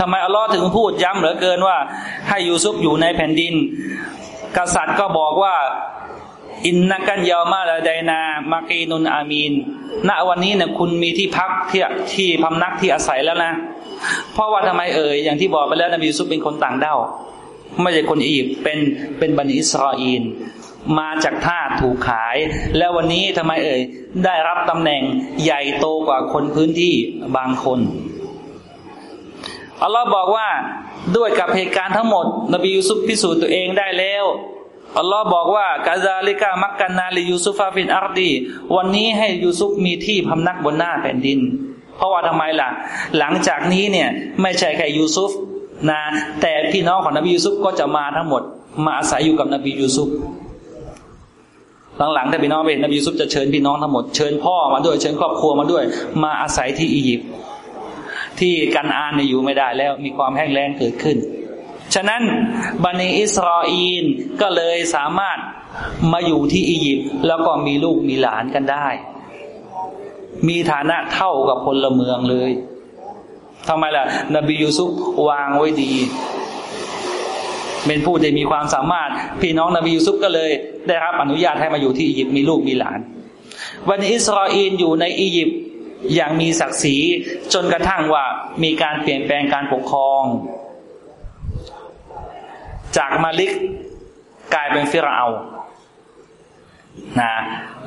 A: ทำไมอัลลอฮ์ถึงพูดย้ำเหลือเกินว่า ให้ยูซุฟอยู่ในแผ่นดิน กษัตริย์ก็บอกว่า إنك اليوم لديناมากีนุนอามีนณวันนี้เนี่ยคุณมีที่พักที่ที่พำนักที่อาศัยแล้วนะ เพราะว่าทำไมเอ่ยอย่างที่บอกไปแล้วนบียูซุฟเป็นคนต่างด้าวไม่ใช่คนอียิปต์เป็นเป็นบันิอิสราเอลมาจากท่าถูกขาย แล้ววันนี้ทำไมเอ่ยได้รับตำแหน่งใหญ่โตกว่าคนพื้นที่บางคน อัลลอฮ์บอกว่าด้วยกับเหตุการณ์ทั้งหมด นบียูซุฟพิสูจน์ตัวเองได้แล้วอัลลอฮ์บอกว่า كذلك مكنا ليوسف في الأرض วันนี้ให้ยูซุฟมีที่พำนักบนหน้าแผ่นดิน เพราะว่าทำไมล่ะ หลังจากนี้เนี่ยไม่ใช่แค่ยูซุฟนะแต่พี่น้องของนบียูซุฟก็จะมาทั้งหมด มาอาศัยอยู่กับนบียูซุฟหลังๆถ้าพี่น้องเป็นนบียูซุฟจะเชิญพี่น้องทั้งหมดเชิญพ่อมาด้วยเชิญครอบครัวมาด้วย มาอาศัยที่อียิปต์ ที่กันอานเนี่ยอยู่ไม่ได้แล้ว มีความแห้งแล้งเกิดขึ้น ฉะนั้นบันิอิสราเอลก็เลยสามารถมาอยู่ที่อียิปต์แล้วก็มีลูกมีหลานกันได้ มีฐานะเท่ากับพลเมืองเลยทำไมล่ะ นบียูซุฟวางไว้ดี เป็นผู้ที่มีความสามารถ พี่น้องนบียูซุฟก็เลย ได้รับอนุญาตให้มาอยู่ที่อียิปต์มีลูกมีหลาน วันอิสราเอลอยู่ในอียิปต์ อย่างมีศักดิ์ศรีจนกระทั่งว่ามีการเปลี่ยนแปลงการปกครอง จากมาลิกกลายเป็นฟิรเอานะ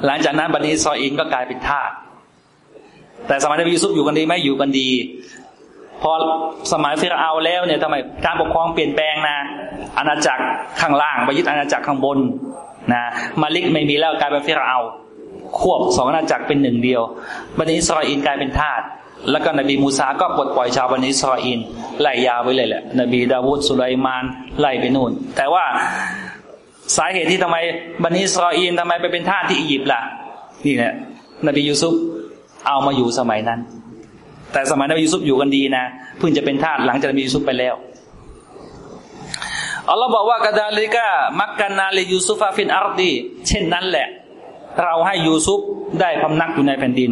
A: หลังจากนั้นบันิอิสราเอลก็กลายเป็นทาสแต่สมัยนบียูซุฟอยู่กันดีไหมอยู่กันดี พอสมัยฟิรเอาแล้วเนี่ยทำไมการปกครองเปลี่ยนแปลงนะอาณาจักรข้างล่างไปยึดอาณาจักรข้างบนนะมาลิกไม่มีแล้วกลายเป็นฟิรเอา ควบสองอาณาจักรเป็นหนึ่งเดียวบันิสราเอลกลายเป็นทาสแล้วก็นบีมูซาก็ปลดปล่อยชาวบันิสราเอลไล่ยาวไปเลยแหละ นบีดาวูดสุไลมานไล่ไปนู่น แต่ว่าสาเหตุที่ทำไมบันิสราเอลทำไมไปเป็นทาสที่อียิปต์ล่ะ นี่แหละนบียูซุฟเอามาอยู่สมัยนั้น แต่สมัยนบียูซุฟอยู่กันดีนะเพิ่งจะเป็นทาสหลังจากนบียูซุฟไปแล้วอัลลอฮ์บอกว่า كذلكมักกันนาลิยูซุฟาฟินอาร์ดีเช่นนั้นแหละ เราให้ยูซุฟได้พำนักอยู่ในแผ่นดิน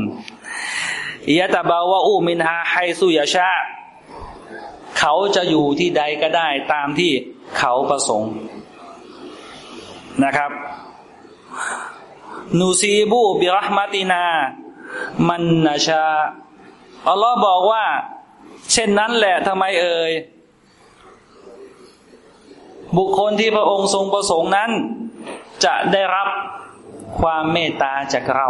A: ยะตาบาวะอูมินฮาไฮซุยาชา เขาจะอยู่ที่ใดก็ได้ตามที่เขาประสงค์นะครับ นูซีบูบิรหมตินา มันนาชา อัลลอฮ์บอกว่า เช่นนั้นแหละทำไมเอ่ยบุคคลที่พระองค์ทรงประสงค์นั้น จะได้รับ ความเมตตาจากเรา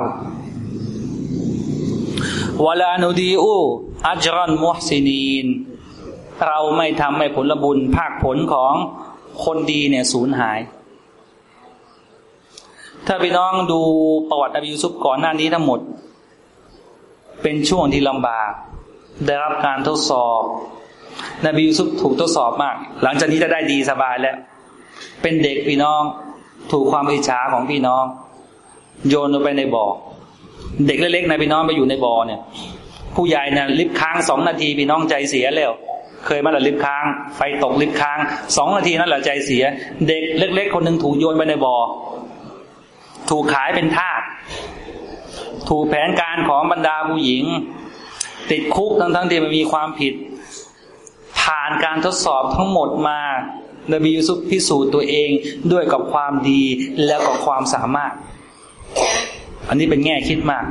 A: วลานุดีอูอัจรันมุฮซินีน เราไม่ทำให้ผลบุญภาคผลของคนดีเนี่ยสูญหาย ถ้าพี่น้องดูประวัตินบียูซุฟก่อนหน้านี้ทั้งหมด เป็นช่วงที่ลำบาก ได้รับการทดสอบ นบียูซุฟถูกทดสอบมาก หลังจากนี้จะได้ดีสบายแล้ว เป็นเด็กพี่น้อง ถูกความอิจฉาของพี่น้อง โยนลงไปในบ่อ เด็กเล็กๆนะพี่น้องไปอยู่ในบ่อเนี่ย ผู้ใหญ่เนี่ยลิฟค้างสองนาทีพี่น้องใจเสียแล้ว เคยมาหละลิฟค้าง ไฟตกลิฟค้างสองนาทีนั่นแหละใจเสีย เด็กเล็ก ๆ คนหนึ่งถูกโยนไปในบ่อ ถูกขายเป็นทาสถูกแผนการของบรรดาผู้หญิง ติดคุกทั้งๆที่มันมีความผิด ผ่านการทดสอบทั้งหมดมานบียูซุฟพิสูจน์ตัวเองด้วยกับความดีแล้วกับความสามารถ อันนี้เป็นแง่คิดมาก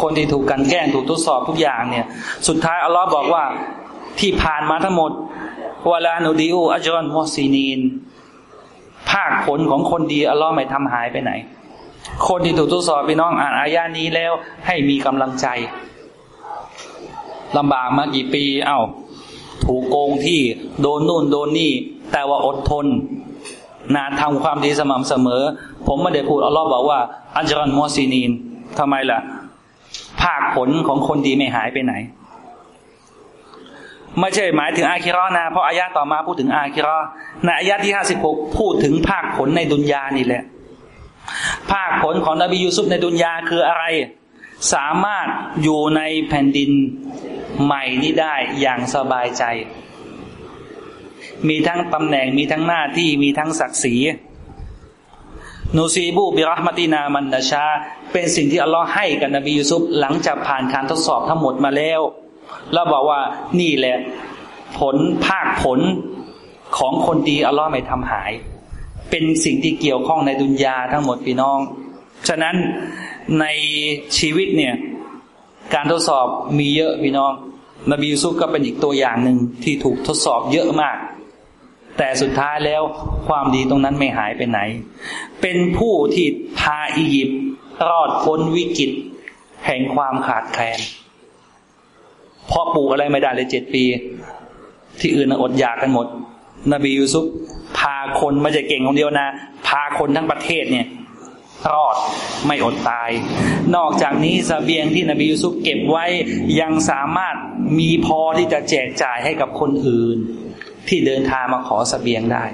A: คนที่ถูกกันแกล้งถูกทดสอบทุกอย่างเนี่ย สุดท้ายอัลลอฮ์บอกว่าที่ผ่านมาทั้งหมดวลานูดิอูอัจรอนมอซีนีน ภาคผลของคนดีอัลลอฮ์ไม่ทำหายไปไหน คนที่ถูกทดสอบพี่น้องอ่านอายานี้แล้ว ให้มีกำลังใจลำบากมากี่ปี เอา้า ถูกโกงที่โดนนู่นโดนนี่ แต่ว่าอดทนนาทำความดีสม่ำเสมอ ผมไม่ได้พูดอัลลอฮ์บอกว่า อัจรันมอซีนีนทำไมล่ะ ภาคผลของคนดีไม่หายไปไหน ไม่ใช่หมายถึงอาคิรอนะเพราะอายะต่อมาพูดถึงอาคิรอในอายะที่ห้าสิบหกพูดถึงภาคผลในดุนยานี่แหละ ภาคผลของนบียูซุฟในดุนยาคืออะไร สามารถอยู่ในแผ่นดินใหม่นี้ได้อย่างสบายใจ มีทั้งตำแหน่งมีทั้งหน้าที่มีทั้งศักดิ์ศรี นูซีบูบิรหมตินามันดาชา เป็นสิ่งที่อัลลอฮ์ให้กับนบียูซุฟหลังจากผ่านการทดสอบทั้งหมดมาแล้วแล้วบอกว่านี่แหละ ผลภาคผลของคนดีอัลลอฮ์ไม่ทำหาย เป็นสิ่งที่เกี่ยวข้องในดุนยาทั้งหมดพี่น้อง ฉะนั้นในชีวิตเนี่ย การทดสอบมีเยอะพี่น้อง นบียูซุฟก็เป็นอีกตัวอย่างหนึ่งที่ถูกทดสอบเยอะมาก แต่สุดท้ายแล้วความดีตรงนั้นไม่หายไปไหน เป็นผู้ที่พาอียิปต์รอดพ้นวิกฤตแห่งความขาดแคลน เพราะปลูกอะไรไม่ได้เลยเจ็ดปี ที่อื่นอดอยากกันหมด นบียูซุฟพาคนไม่ใช่เก่งคนเดียวนะ พาคนทั้งประเทศเนี่ยรอดไม่อดตาย นอกจากนี้สเสบียงที่นบียูซุฟเก็บไว้ยังสามารถมีพอที่จะแจกจ่ายให้กับคนอื่น ที่เดินทางมาขอสเสบียงได้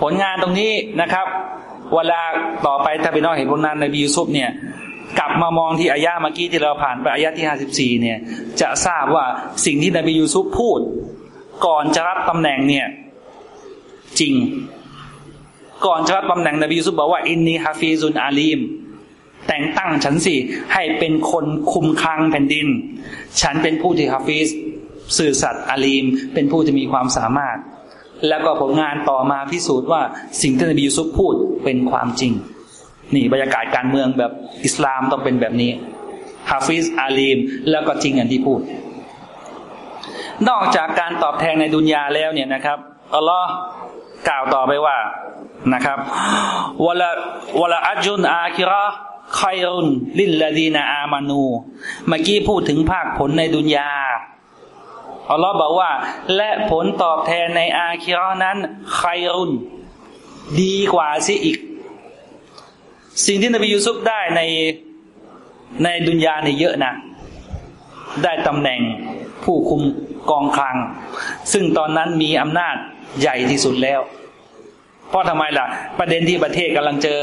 A: ผลงานตรงนี้นะครับ เวลาต่อไปถ้าพี่น้องเห็นผลงานนบียูซุฟเนี่ย กลับมามองที่อายะเมื่อกี้ที่เราผ่านไปอายะที่ห้าสิบสี่เนี่ย จะทราบว่าสิ่งที่นบียูซุฟพูด ก่อนจะรับตำแหน่งเนี่ย จริง ก่อนจะรับตำแหน่งนบียูซุฟบอกว่าإني حفيظ عليم แต่งตั้งฉันสิให้เป็นคนคุมคลังแผ่นดิน ฉันเป็นผู้ที่ حفيظ สื่อสัตย์อาลีม เป็นผู้ที่มีความสามารถ แล้วก็ผลงานต่อมาพิสูจน์ว่าสิ่งที่นบียูซุฟพูดเป็นความจริง นี่บรรยากาศการเมืองแบบอิสลามต้องเป็นแบบนี้ฮาฟิสอาลีม แล้วก็จริงอย่างที่พูด นอกจากการตอบแทนในดุนยาแล้วเนี่ยนะครับอัลลอฮ์กล่าวต่อไปว่านะครับวะละวะละอัจุนอาคิระคอยรุนลินลาดีนาอามานู เมื่อกี้พูดถึงภาคผลในดุนยา อัลลอฮ์บอกว่า และผลตอบแทนในอาคิระนั้นใคอยรุนดีกว่าสิอีก สิ่งที่นบียูซุฟได้ในในดุนยาเนี่ยเยอะนะ ได้ตำแหน่งผู้คุมกองคลัง ซึ่งตอนนั้นมีอำนาจใหญ่ที่สุดแล้ว เพราะทำไมล่ะ ประเด็นที่ประเทศกำลังเจอ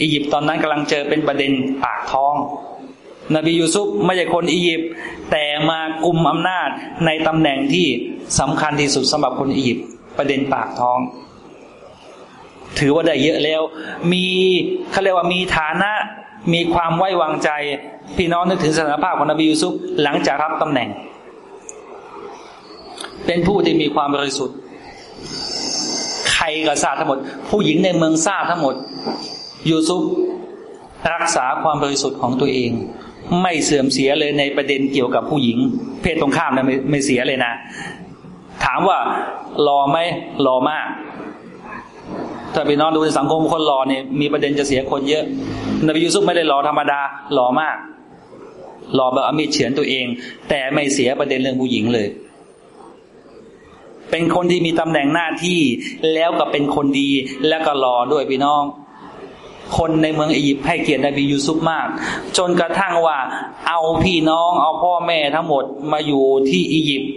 A: อียิปต์ตอนนั้นกำลังเจอเป็นประเด็นปากท้อง นบียูซุฟไม่ใช่คนอียิปต์แต่มากุมอำนาจในตำแหน่งที่สำคัญที่สุดสำหรับคนอียิปต์ประเด็นปากท้อง ถือว่าได้เยอะแล้ว มีเขาเรียกว่ามีฐานะมีความไว้วางใจ พี่น้องนึกถึงสถานภาพของนบียูซุฟหลังจากรับตำแหน่ง เป็นผู้ที่มีความบริสุทธิ์ใครก็ทราบทั้งหมด ผู้หญิงในเมืองทราบทั้งหมดยูซุฟรักษาความบริสุทธิ์ของตัวเอง ไม่เสื่อมเสียเลยในประเด็นเกี่ยวกับผู้หญิง เพศตรงข้ามนะไม่ไม่เสียเลยนะ ถามว่ารอไหมรอมาก ถ้าไปนอนดูในสังคมคนรอเนี่ยมีประเด็นจะเสียคนเยอะนบียูซุฟไม่ได้รอธรรมดารอมากรอแบบอมีเฉือนตัวเอง แต่ไม่เสียประเด็นเรื่องผู้หญิงเลย เป็นคนที่มีตำแหน่งหน้าที่แล้วก็เป็นคนดีแล้วก็รอด้วยพี่น้อง คนในเมืองอียิปต์ให้เกียรตินบียูซุฟมาก จนกระทั่งว่า เอาพี่น้องเอาพ่อแม่ทั้งหมดมาอยู่ที่อียิปต์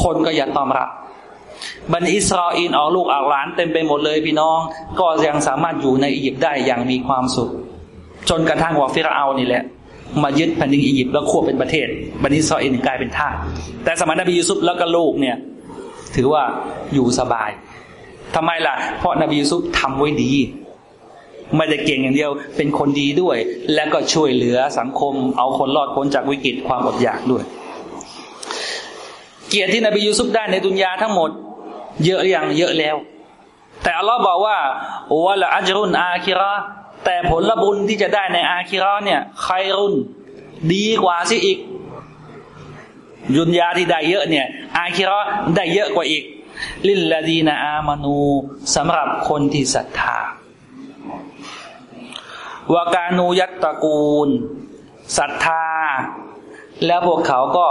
A: คนก็อย่าตอมรับบันอิสราเอลออกลูกออกหลานเต็มไปหมดเลยพี่น้อง ก็ยังสามารถอยู่ในอียิปต์ได้อย่างมีความสุข จนกระทั่งว่าฟิรเอานี่แหละ มายึดแผ่นดินอียิปต์แล้วควบเป็นประเทศ บันอิสราเอลกลายเป็นทาสแต่สมัยนบียูซุฟแล้วก็ลูกเนี่ย ถือว่าอยู่สบายทำไมล่ะ เพราะนบียูซุฟทำไว้ดี ไม่ได้เก่งอย่างเดียว เป็นคนดีด้วย และก็ช่วยเหลือสังคม เอาคนรอดพ้นจากวิกฤตความอดอยากด้วย เกียรติที่นบียูซุฟได้ในดุนยาทั้งหมด เยอะอย่างเยอะแล้ว แต่อัลลอฮ์บอกว่าโอ้ละอัจรุนอาคิระแต่ผลบุญที่จะได้ในอาคิระเนี่ยใครรุนดีกว่าสิอีกยุนยาที่ได้เยอะเนี่ย อาคิระได้เยอะกว่าอีก ลิลลาดีนาอามานูสำหรับคนที่ศรัทธา วากานูยัตตะกูลศรัทธา แล้วพวกเขาก็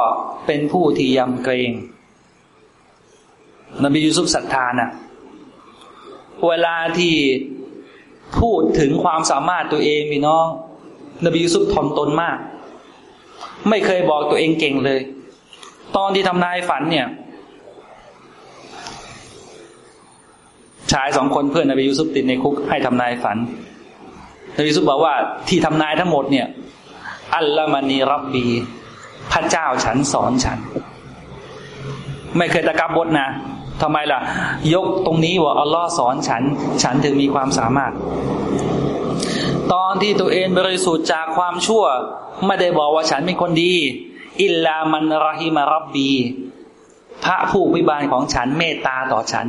A: เป็นผู้ที่ยำเกรง นบียูซุฟศรัทธานะเวลาที่พูดถึงความสามารถตัวเองพี่น้อง นบียูซุฟทอมตนมาก ไม่เคยบอกตัวเองเก่งเลย ตอนที่ทำนายฝันเนี่ยชายสองคนเพื่อนนบียูซุฟติดในคุกให้ทำนายฝัน นบีสุบอกว่าที่ทำนายทั้งหมดเนี่ย อัลลอฮ์มานีรับบี พระเจ้าฉันสอนฉัน ไม่เคยตะกับบทนะทำไมล่ะ ยกตรงนี้ว่าอัลลอฮ์สอนฉัน ฉันถึงมีความสามารถ ตอนที่ตัวเองบริสุทธิ์จากความชั่ว ไม่ได้บอกว่าฉันเป็นคนดี อิลลามันรหิมารับบี พระผู้วิบาลของฉันเมตตาต่อฉัน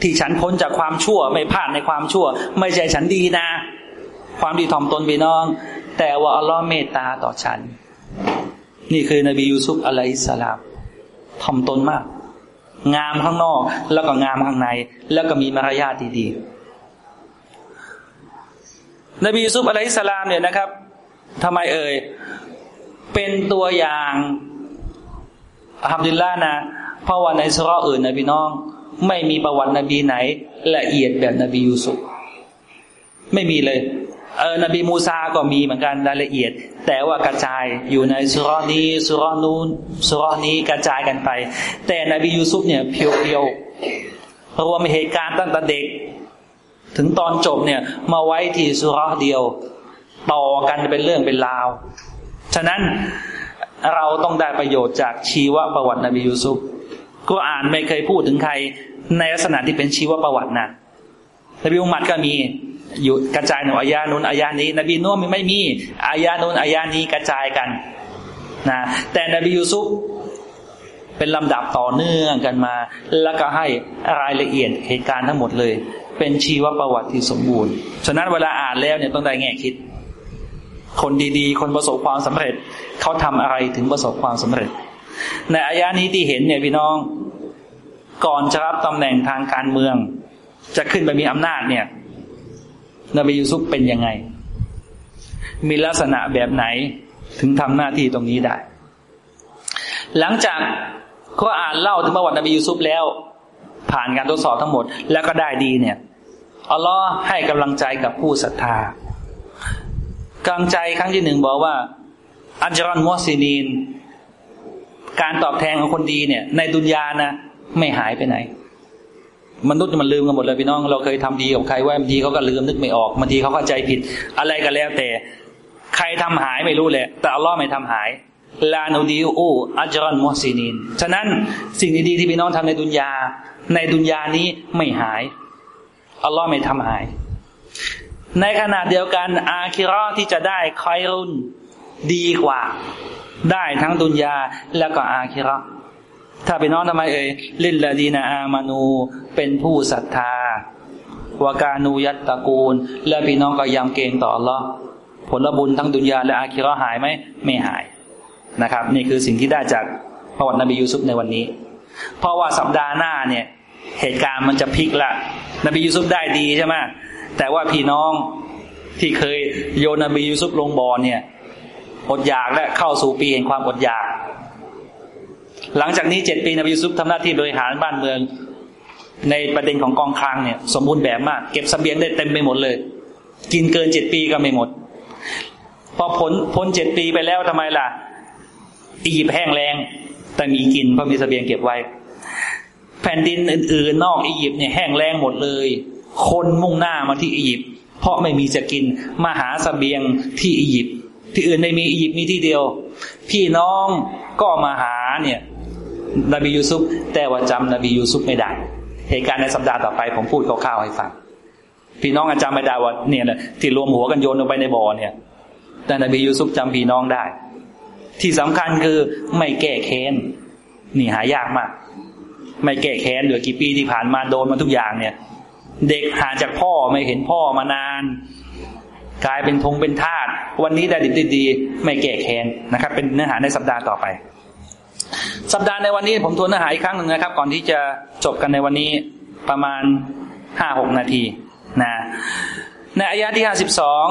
A: ที่ฉันพ้นจากความชั่ว ไม่พลาดในความชั่ว ไม่ใช่ฉันดีนะ ความดีถ่อมตนพี่น้อง แต่ว่าอัลลอฮ์เมตตาต่อฉัน นี่คือนบียูซุฟอะลัยฮิสสลามถ่อมตนมาก งามข้างนอก แล้วก็งามข้างใน แล้วก็มีมารยาทดีๆ นบียูซุฟอะลัยฮิสสลามเนี่ยนะครับทำไมเอ่ย เป็นตัวอย่างอับดุลลานะเพราะว่าในสุราอื่นนะพี่น้อง ไม่มีประวัตินบีไหน ละเอียดแบบนบียูซุฟไม่มีเลย เออนบีมูซาก็มีเหมือนกันรายละเอียด แต่ว่ากระจายอยู่ในสุรนี้สุรนู้นสุรนี้กระจายกันไป แต่นบียูซุฟเนี่ยเพียวๆรวมเหตุการณ์ตั้งแต่เด็ก ถึงตอนจบเนี่ยมาไว้ที่สุรเดียว ต่อกันเป็นเรื่องเป็นราว ฉะนั้นเราต้องได้ประโยชน์จากชีวประวัตินบียูซุฟก็อ่านไม่เคยพูดถึงใครในลักษณะที่เป็นชีวประวัตินะนบีอุมัดก็มี อยู่กระจายหนูอายานุนอายานี้นบีนัวไม่มีอายานุนอายานี้กระจายกันนะแต่นบียูซุฟเป็นลำดับต่อเนื่องกันมา แล้วก็ให้รายละเอียดเหตุการณ์ทั้งหมดเลย เป็นชีวประวัติที่สมบูรณ์ ฉะนั้นเวลาอ่านแล้วเนี่ยต้องได้แง่คิด คนดีๆ คนประสบความสำเร็จ เขาทำอะไรถึงประสบความสำเร็จ ในอายานี้ที่เห็นเนี่ยพี่น้อง ก่อนจะรับตำแหน่งทางการเมือง จะขึ้นไปมีอำนาจเนี่ย นบียูซุฟเป็นยังไง มีลักษณะแบบไหนถึงทำหน้าที่ตรงนี้ได้ หลังจากก็อ่านเล่าถึงประวัตินบียูซุฟแล้ว ผ่านการทดสอบทั้งหมด แล้วก็ได้ดีเนี่ยอัลลอฮ์ให้กำลังใจกับผู้ศรัทธากำลังใจครั้งที่หนึ่งบอกว่า أجر المحسنين การตอบแทนของคนดีเนี่ย ในดุนยานะ ไม่หายไปไหน มนุษย์มันลืมกันหมดเลยพี่น้อง เราเคยทำดีกับใครไว้บางทีเขาก็ลืมนึกไม่ออกบางทีเขาเข้าใจผิด อะไรก็แล้วแต่ ใครทำหายไม่รู้แหละ แต่อัลลอฮ์ไม่ทำหาย لا نضيع أجر المحسنين ฉะนั้นสิ่งดีๆที่พี่น้องทำในดุนยา ในดุนยานี้ไม่หายอัลลอฮ์ไม่ทำหาย ในขณะเดียวกันอาคิรอที่จะได้คอยรุ่นดีกว่า ได้ทั้งดุนยาแล้วก็อาคิรอ ถ้าไปน้องทำไมเอ่ยลิลลาดีนาอามานูเป็นผู้ศรัทธาวากานูยัตตะกูล และพี่น้องก็ยำเกรงต่อ Allah ผลบุญทั้งดุนยาและอาคิรอหายไหมไม่หายนะครับ นี่คือสิ่งที่ได้จากประวัตินบียูซุฟในวันนี้ เพราะว่าสัปดาห์หน้าเนี่ย เหตุการณ์มันจะพลิกละนบียูซุฟได้ดีใช่ไหมแต่ว่าพี่น้องที่เคยโยนนบียูซุฟลงบ่อเนี่ยอดอยากและเข้าสู่ปีแห่งความอดอยาก หลังจากนี้เจ็ดปีนบียูซุฟทำหน้าที่บริหารบ้านเมือง ในประเด็นของกองคลังเนี่ย สมบูรณ์แบบมาก เก็บสเสบียงได้เต็มไปหมดเลย กินเกินเจ็ดปีก็ไม่หมด พอผลพ้นเจ็ดปีไปแล้วทำไมล่ะ อียิปต์แห้งแรง แต่มีกินเพราะมีสเสบียงเก็บไว้ แผ่นดินอื่นๆ นอกอียิปต์เนี่ยแห้งแล้งหมดเลย คนมุ่งหน้ามาที่อียิปต์เพราะไม่มีจะกินมาหาสเสบียงที่อียิปต์ที่อื่นไม่มีอียิปต์มีที่เดียว พี่น้องก็มาหาเนี่ย นบียูซุฟแต่ว่าจำนบียูซุฟไม่ได้ เหตุการณ์ในสัปดาห์ต่อไปผมพูดคร่าวๆให้ฟังพี่น้องอาจจำไม่ได้ว่าเนี่ยนะที่รวมหัวกันโยนลงไปในบ่อเนี่ย แต่นบียูซุฟจำพี่น้องได้ ที่สำคัญคือไม่แก้แค้นนี่หายากมาก ไม่แก้แค้นเหลือกี่ปีที่ผ่านมาโดนมาทุกอย่างเนี่ย เด็กห่างจากพ่อไม่เห็นพ่อมานานกลายเป็นทงเป็นทาสวันนี้ได้ดีดีไม่แก้แค้นนะครับ เป็นเนื้อหาในสัปดาห์ต่อไป สัปดาห์ในวันนี้ผมทวนเนื้อหาอีกครั้งหนึ่งนะครับ ก่อนที่จะจบกันในวันนี้ประมาณห้าหกนาทีนะในอายะที่ห้าสิบสอง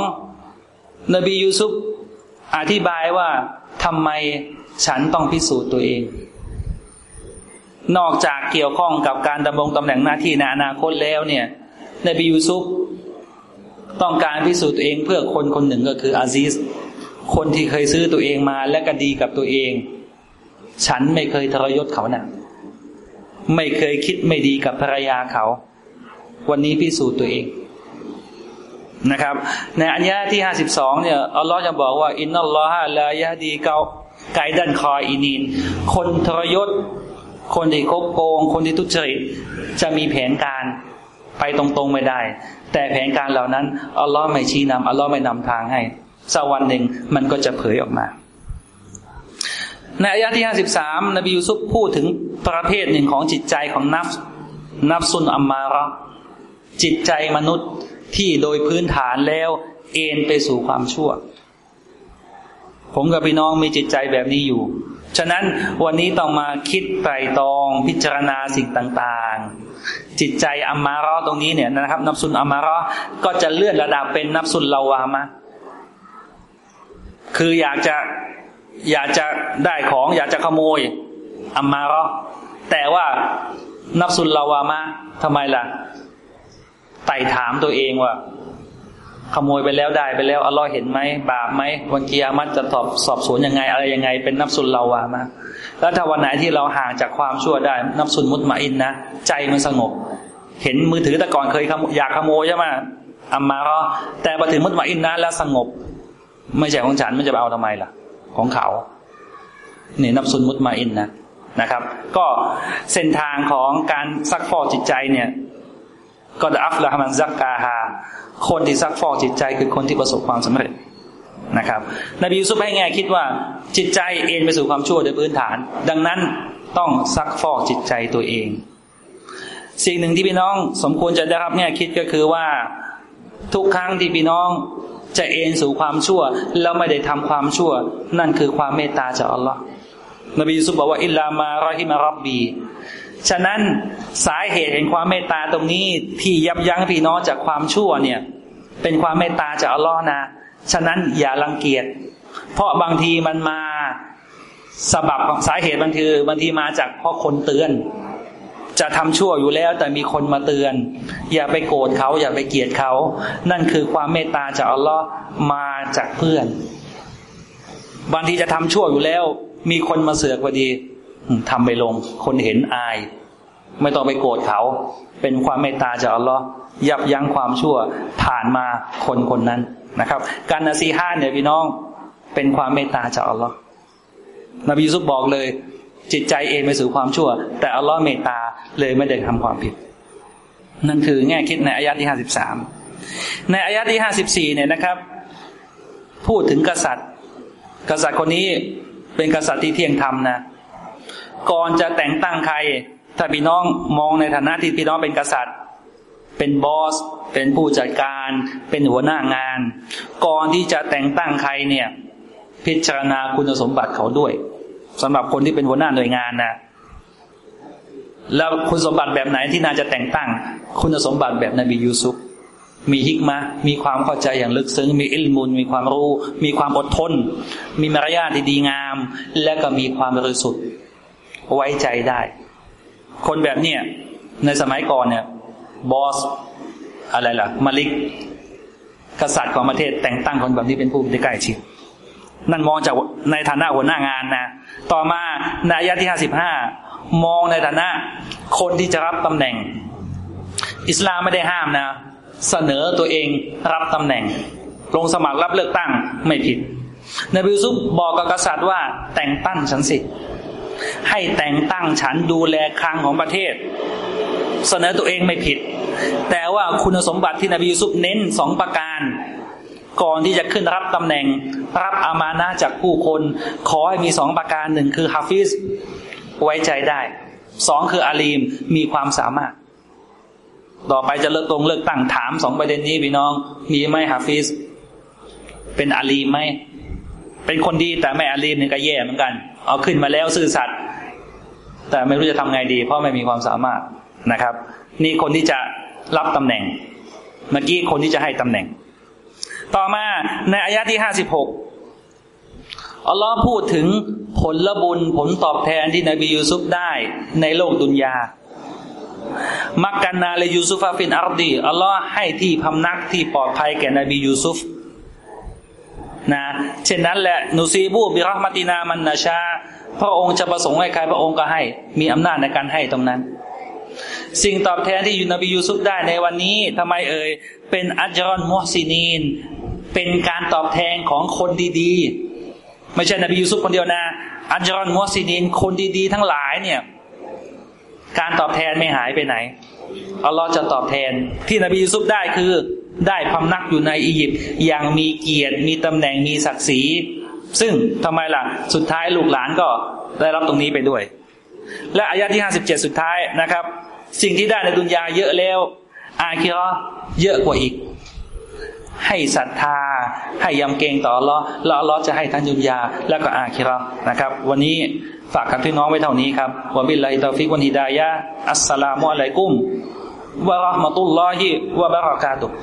A: นบียูซุฟอธิบายว่าทำไมฉันต้องพิสูจน์ตัวเอง นอกจากเกี่ยวข้องกับการดำรงตำแหน่งหน้าที่ในอนาคตแล้วเนี่ยนบียูซุฟต้องการพิสูจน์ตัวเองเพื่อคนคนหนึ่งก็คืออาซิสคนที่เคยซื้อตัวเองมาและก็ดีกับตัวเอง ฉันไม่เคยทรยศเขานะ่ะ ไม่เคยคิดไม่ดีกับภรรยาเขา วันนี้พิสูจน์ตัวเองนะครับ ในอัญญาที่ห้าสิบสองเนี่ยอัลลอฮ์จะบอกว่า อินนัลลอฮะลายะดีเกาไกดันคอยอินีน คนทรยศ คนที่โกโกง คนที่ทุจริตจะมีแผนการไปตรงๆไม่ได้ แต่แผนการเหล่านั้นอัลลอฮ์ไม่ชี้นำอัลลอฮ์ไม่นำทางให้สักวันหนึ่งมันก็จะเผยออกมา ในอายะที่ห้าสิบสามนบียูซุฟพูดถึงประเภทหนึ่งของจิตใจของนับนับซุนอัมมาระจิตใจมนุษย์ที่โดยพื้นฐานแล้วเอ็นไปสู่ความชั่ว ผมกับพี่น้องมีจิตใจแบบนี้อยู่ ฉะนั้นวันนี้ต้องมาคิดไตรตรองพิจารณาสิ่งต่าง ๆ จิตใจอัมมาระตรงนี้เนี่ยนะครับ นับซุนอัมมาระก็จะเลื่อนระดับเป็นนับซุนลาวามะคืออยากจะ อยากจะได้ของอยากจะขโมยอัมมาระแต่ว่านับสุนลาวามะทำไมล่ะ ไต่ถามตัวเองว่า ขโมยไปแล้วได้ไปแล้วอัลลอฮ์เห็นไหมบาปไหมวันกิยามัตจะสอบสอบสวนยังไง อะไรยังไง เป็นนับสุนลาวามะแล้วถ้าวันไหนที่เราห่างจากความชั่วได้ นับสุนมุตมาอินนะใจมันสงบ เห็นมือถือแต่ก่อนเคยอยากขโมยใช่ไหมأمارة แต่พอถึง مطمئنة แล้วสงบ ไม่ใช่ของฉันมันจะไปเอาทำไมล่ะ ของเขาเนี่ยنفس مطمئنة นะครับ ก็เส้นทางของการซักฟอกจิตใจเนี่ยก็ أفلح من زكاها คนที่ซักฟอกจิตใจคือคนที่ประสบความสำเร็จนะครับ นบียูซุฟให้แง่คิดว่าจิตใจเอนไปสู่ความชั่วโดยพื้นฐาน ดังนั้นต้องซักฟอกจิตใจตัวเอง สิ่งหนึ่งที่พี่น้องสมควรจะได้รับแง่คิดก็คือว่าทุกครั้งที่พี่น้อง จะเอ็นสู่ความชั่ว แล้วไม่ได้ทำความชั่ว นั่นคือความเมตตาจากอัลลอฮ์นบียูซุฟบอกว่าอิลลามารอฮิมารับบีฉะนั้นสาเหตุแห่งความเมตตาตรงนี้ที่ยับยั้งพี่น้องจากความชั่วเนี่ย เป็นความเมตตาจากอัลลอฮ์นะ ฉะนั้นอย่ารังเกียจเพราะบางทีมันมาสบับสาเหตุบางทีบางทีมาจากเพราะคนเตือน จะทำชั่วอยู่แล้ว แต่มีคนมาเตือน อย่าไปโกรธเขาอย่าไปเกลียดเขา นั่นคือความเมตตาจากอัลลอฮ์มาจากเพื่อน บางทีจะทำชั่วอยู่แล้ว มีคนมาเสือกพอดีทำไปลง คนเห็นอาย ไม่ต้องไปโกรธเขา เป็นความเมตตาจากอัลลอฮ์ยับยั้งความชั่วผ่านมาคนคนนั้นนะครับ การนาซีฮาเนี่ยพี่น้องเป็นความเมตตาจากอัลลอฮ์นบียูซุฟบอกเลย จิตใจเองไปสู่ความชั่ว แต่อัลลอฮ์เมตตาเลยไม่ได้ทำความผิด นั่นคือแง่คิดในอายะที่ห้าสิบสามในอายะที่ห้าสิบสี่เนี่ยนะครับ พูดถึงกษัตริย์ กษัตริย์คนนี้เป็นกษัตริย์ที่เที่ยงธรรมนะก่อนจะแต่งตั้งใคร ถ้าพี่น้องมองในฐานะที่พี่น้องเป็นกษัตริย์ เป็นบอส เป็นผู้จัดการ เป็นหัวหน้างาน ก่อนที่จะแต่งตั้งใครเนี่ย พิจารณาคุณสมบัติเขาด้วย สำหรับคนที่เป็นหัวหน้าหน่วยงานนะแล้วคุณสมบัติแบบไหนที่น่าจะแต่งตั้ง คุณสมบัติแบบนบียูซุฟมีฮิกมามีความเข้าใจอย่างลึกซึ้ง มีอิลมุน มีความรู้ มีความอดทน มีมารยาทที่ดีงาม และก็มีความบริสุทธิ์ไว้ใจได้ คนแบบเนี้ยในสมัยก่อนเนี่ย บอส อะไรล่ะ มาลิก กษัตริย์ของประเทศแต่งตั้งคนแบบนี้เป็นผู้ที่ใกล้ชิดนั่นมองจากในฐานะหัวหน้างานนะ ต่อมาในอายะที่ห้าสิบห้ามองในฐานะ คนที่จะรับตำแหน่ง อิสลามไม่ได้ห้ามนะ เสนอตัวเองรับตำแหน่ง ลงสมัครรับเลือกตั้งไม่ผิดนบียูซุฟบอกกับกษัตริย์ว่าแต่งตั้งฉันสิ ให้แต่งตั้งฉันดูแลคลังของประเทศ เสนอตัวเองไม่ผิด แต่ว่าคุณสมบัติที่นบียูซุฟเน้นสองประการ ก่อนที่จะขึ้นรับตำแหน่ง รับอามานะจากผู้คน ขอให้มีสองประการหนึ่งคือฮาฟิซไว้ใจได้สองคืออาลีมมีความสามารถ ต่อไปจะเลิกตรงเลิกตั้งถามสองประเด็นนี้พี่น้อง มีไหมฮาฟิซเป็นอาลีมไหมเป็นคนดีแต่ไม่อาลีมนี่ก็แย่เหมือนกัน เอาขึ้นมาแล้วซื่อสัตย์แต่ไม่รู้จะทำไงดี เพราะไม่มีความสามารถนะครับ นี่คนที่จะรับตำแหน่ง เมื่อกี้คนที่จะให้ตำแหน่ง ต่อมาในอายะที่ห้าสิบหกอัลลอฮ์พูดถึงผลลบุญผลตอบแทนที่นบียูซุฟได้ในโลกดุนยา مكنا ليوسف في الأرض อัลลอฮ์ให้ที่พำนักที่ปลอดภัยแก่นบียูซุฟนะเช่นนั้นแหละ نصيب برحمتنا من نشاء พระองค์จะประสงค์ให้ใครพระองค์ก็ให้ มีอำนาจในการให้ตรงนั้น สิ่งตอบแทนที่อยู่นบียูซุฟได้ในวันนี้ทำไมเอ่ยเป็น أجر المحسنين เป็นการตอบแทนของคนดีๆ ไม่ใช่นบียูซุฟคนเดียวนะ أجر المحسنين คนดีๆ ทั้งหลายเนี่ย การตอบแทนไม่หายไปไหนอัลลอฮ์จะตอบแทน ที่นบียูซุฟได้คือได้พำนักอยู่ในอียิปต์อย่างมีเกียรติมีตำแหน่งมีศักดิ์ศรี ซึ่งทำไมล่ะ สุดท้ายลูกหลานก็ได้รับตรงนี้ไปด้วย และอายะที่ห้าสิบเจ็ดสุดท้ายนะครับ สิ่งที่ได้ในดุนยาเยอะแล้ว อาคิรอเยอะกว่าอีก ให้ศรัทธา ให้ยำเกรงต่อลอลอลอจะให้ทั้งยุนยาแล้วก็อาคิรอนะครับ วันนี้ฝากกับพี่น้องไว้เท่านี้ครับวะบิลลาฮิตาฟิกวันฮิดายะอัสสลามุอะลัยกุมวะราะห์มะตุลลอฮิวะบะเราะกาตุฮ์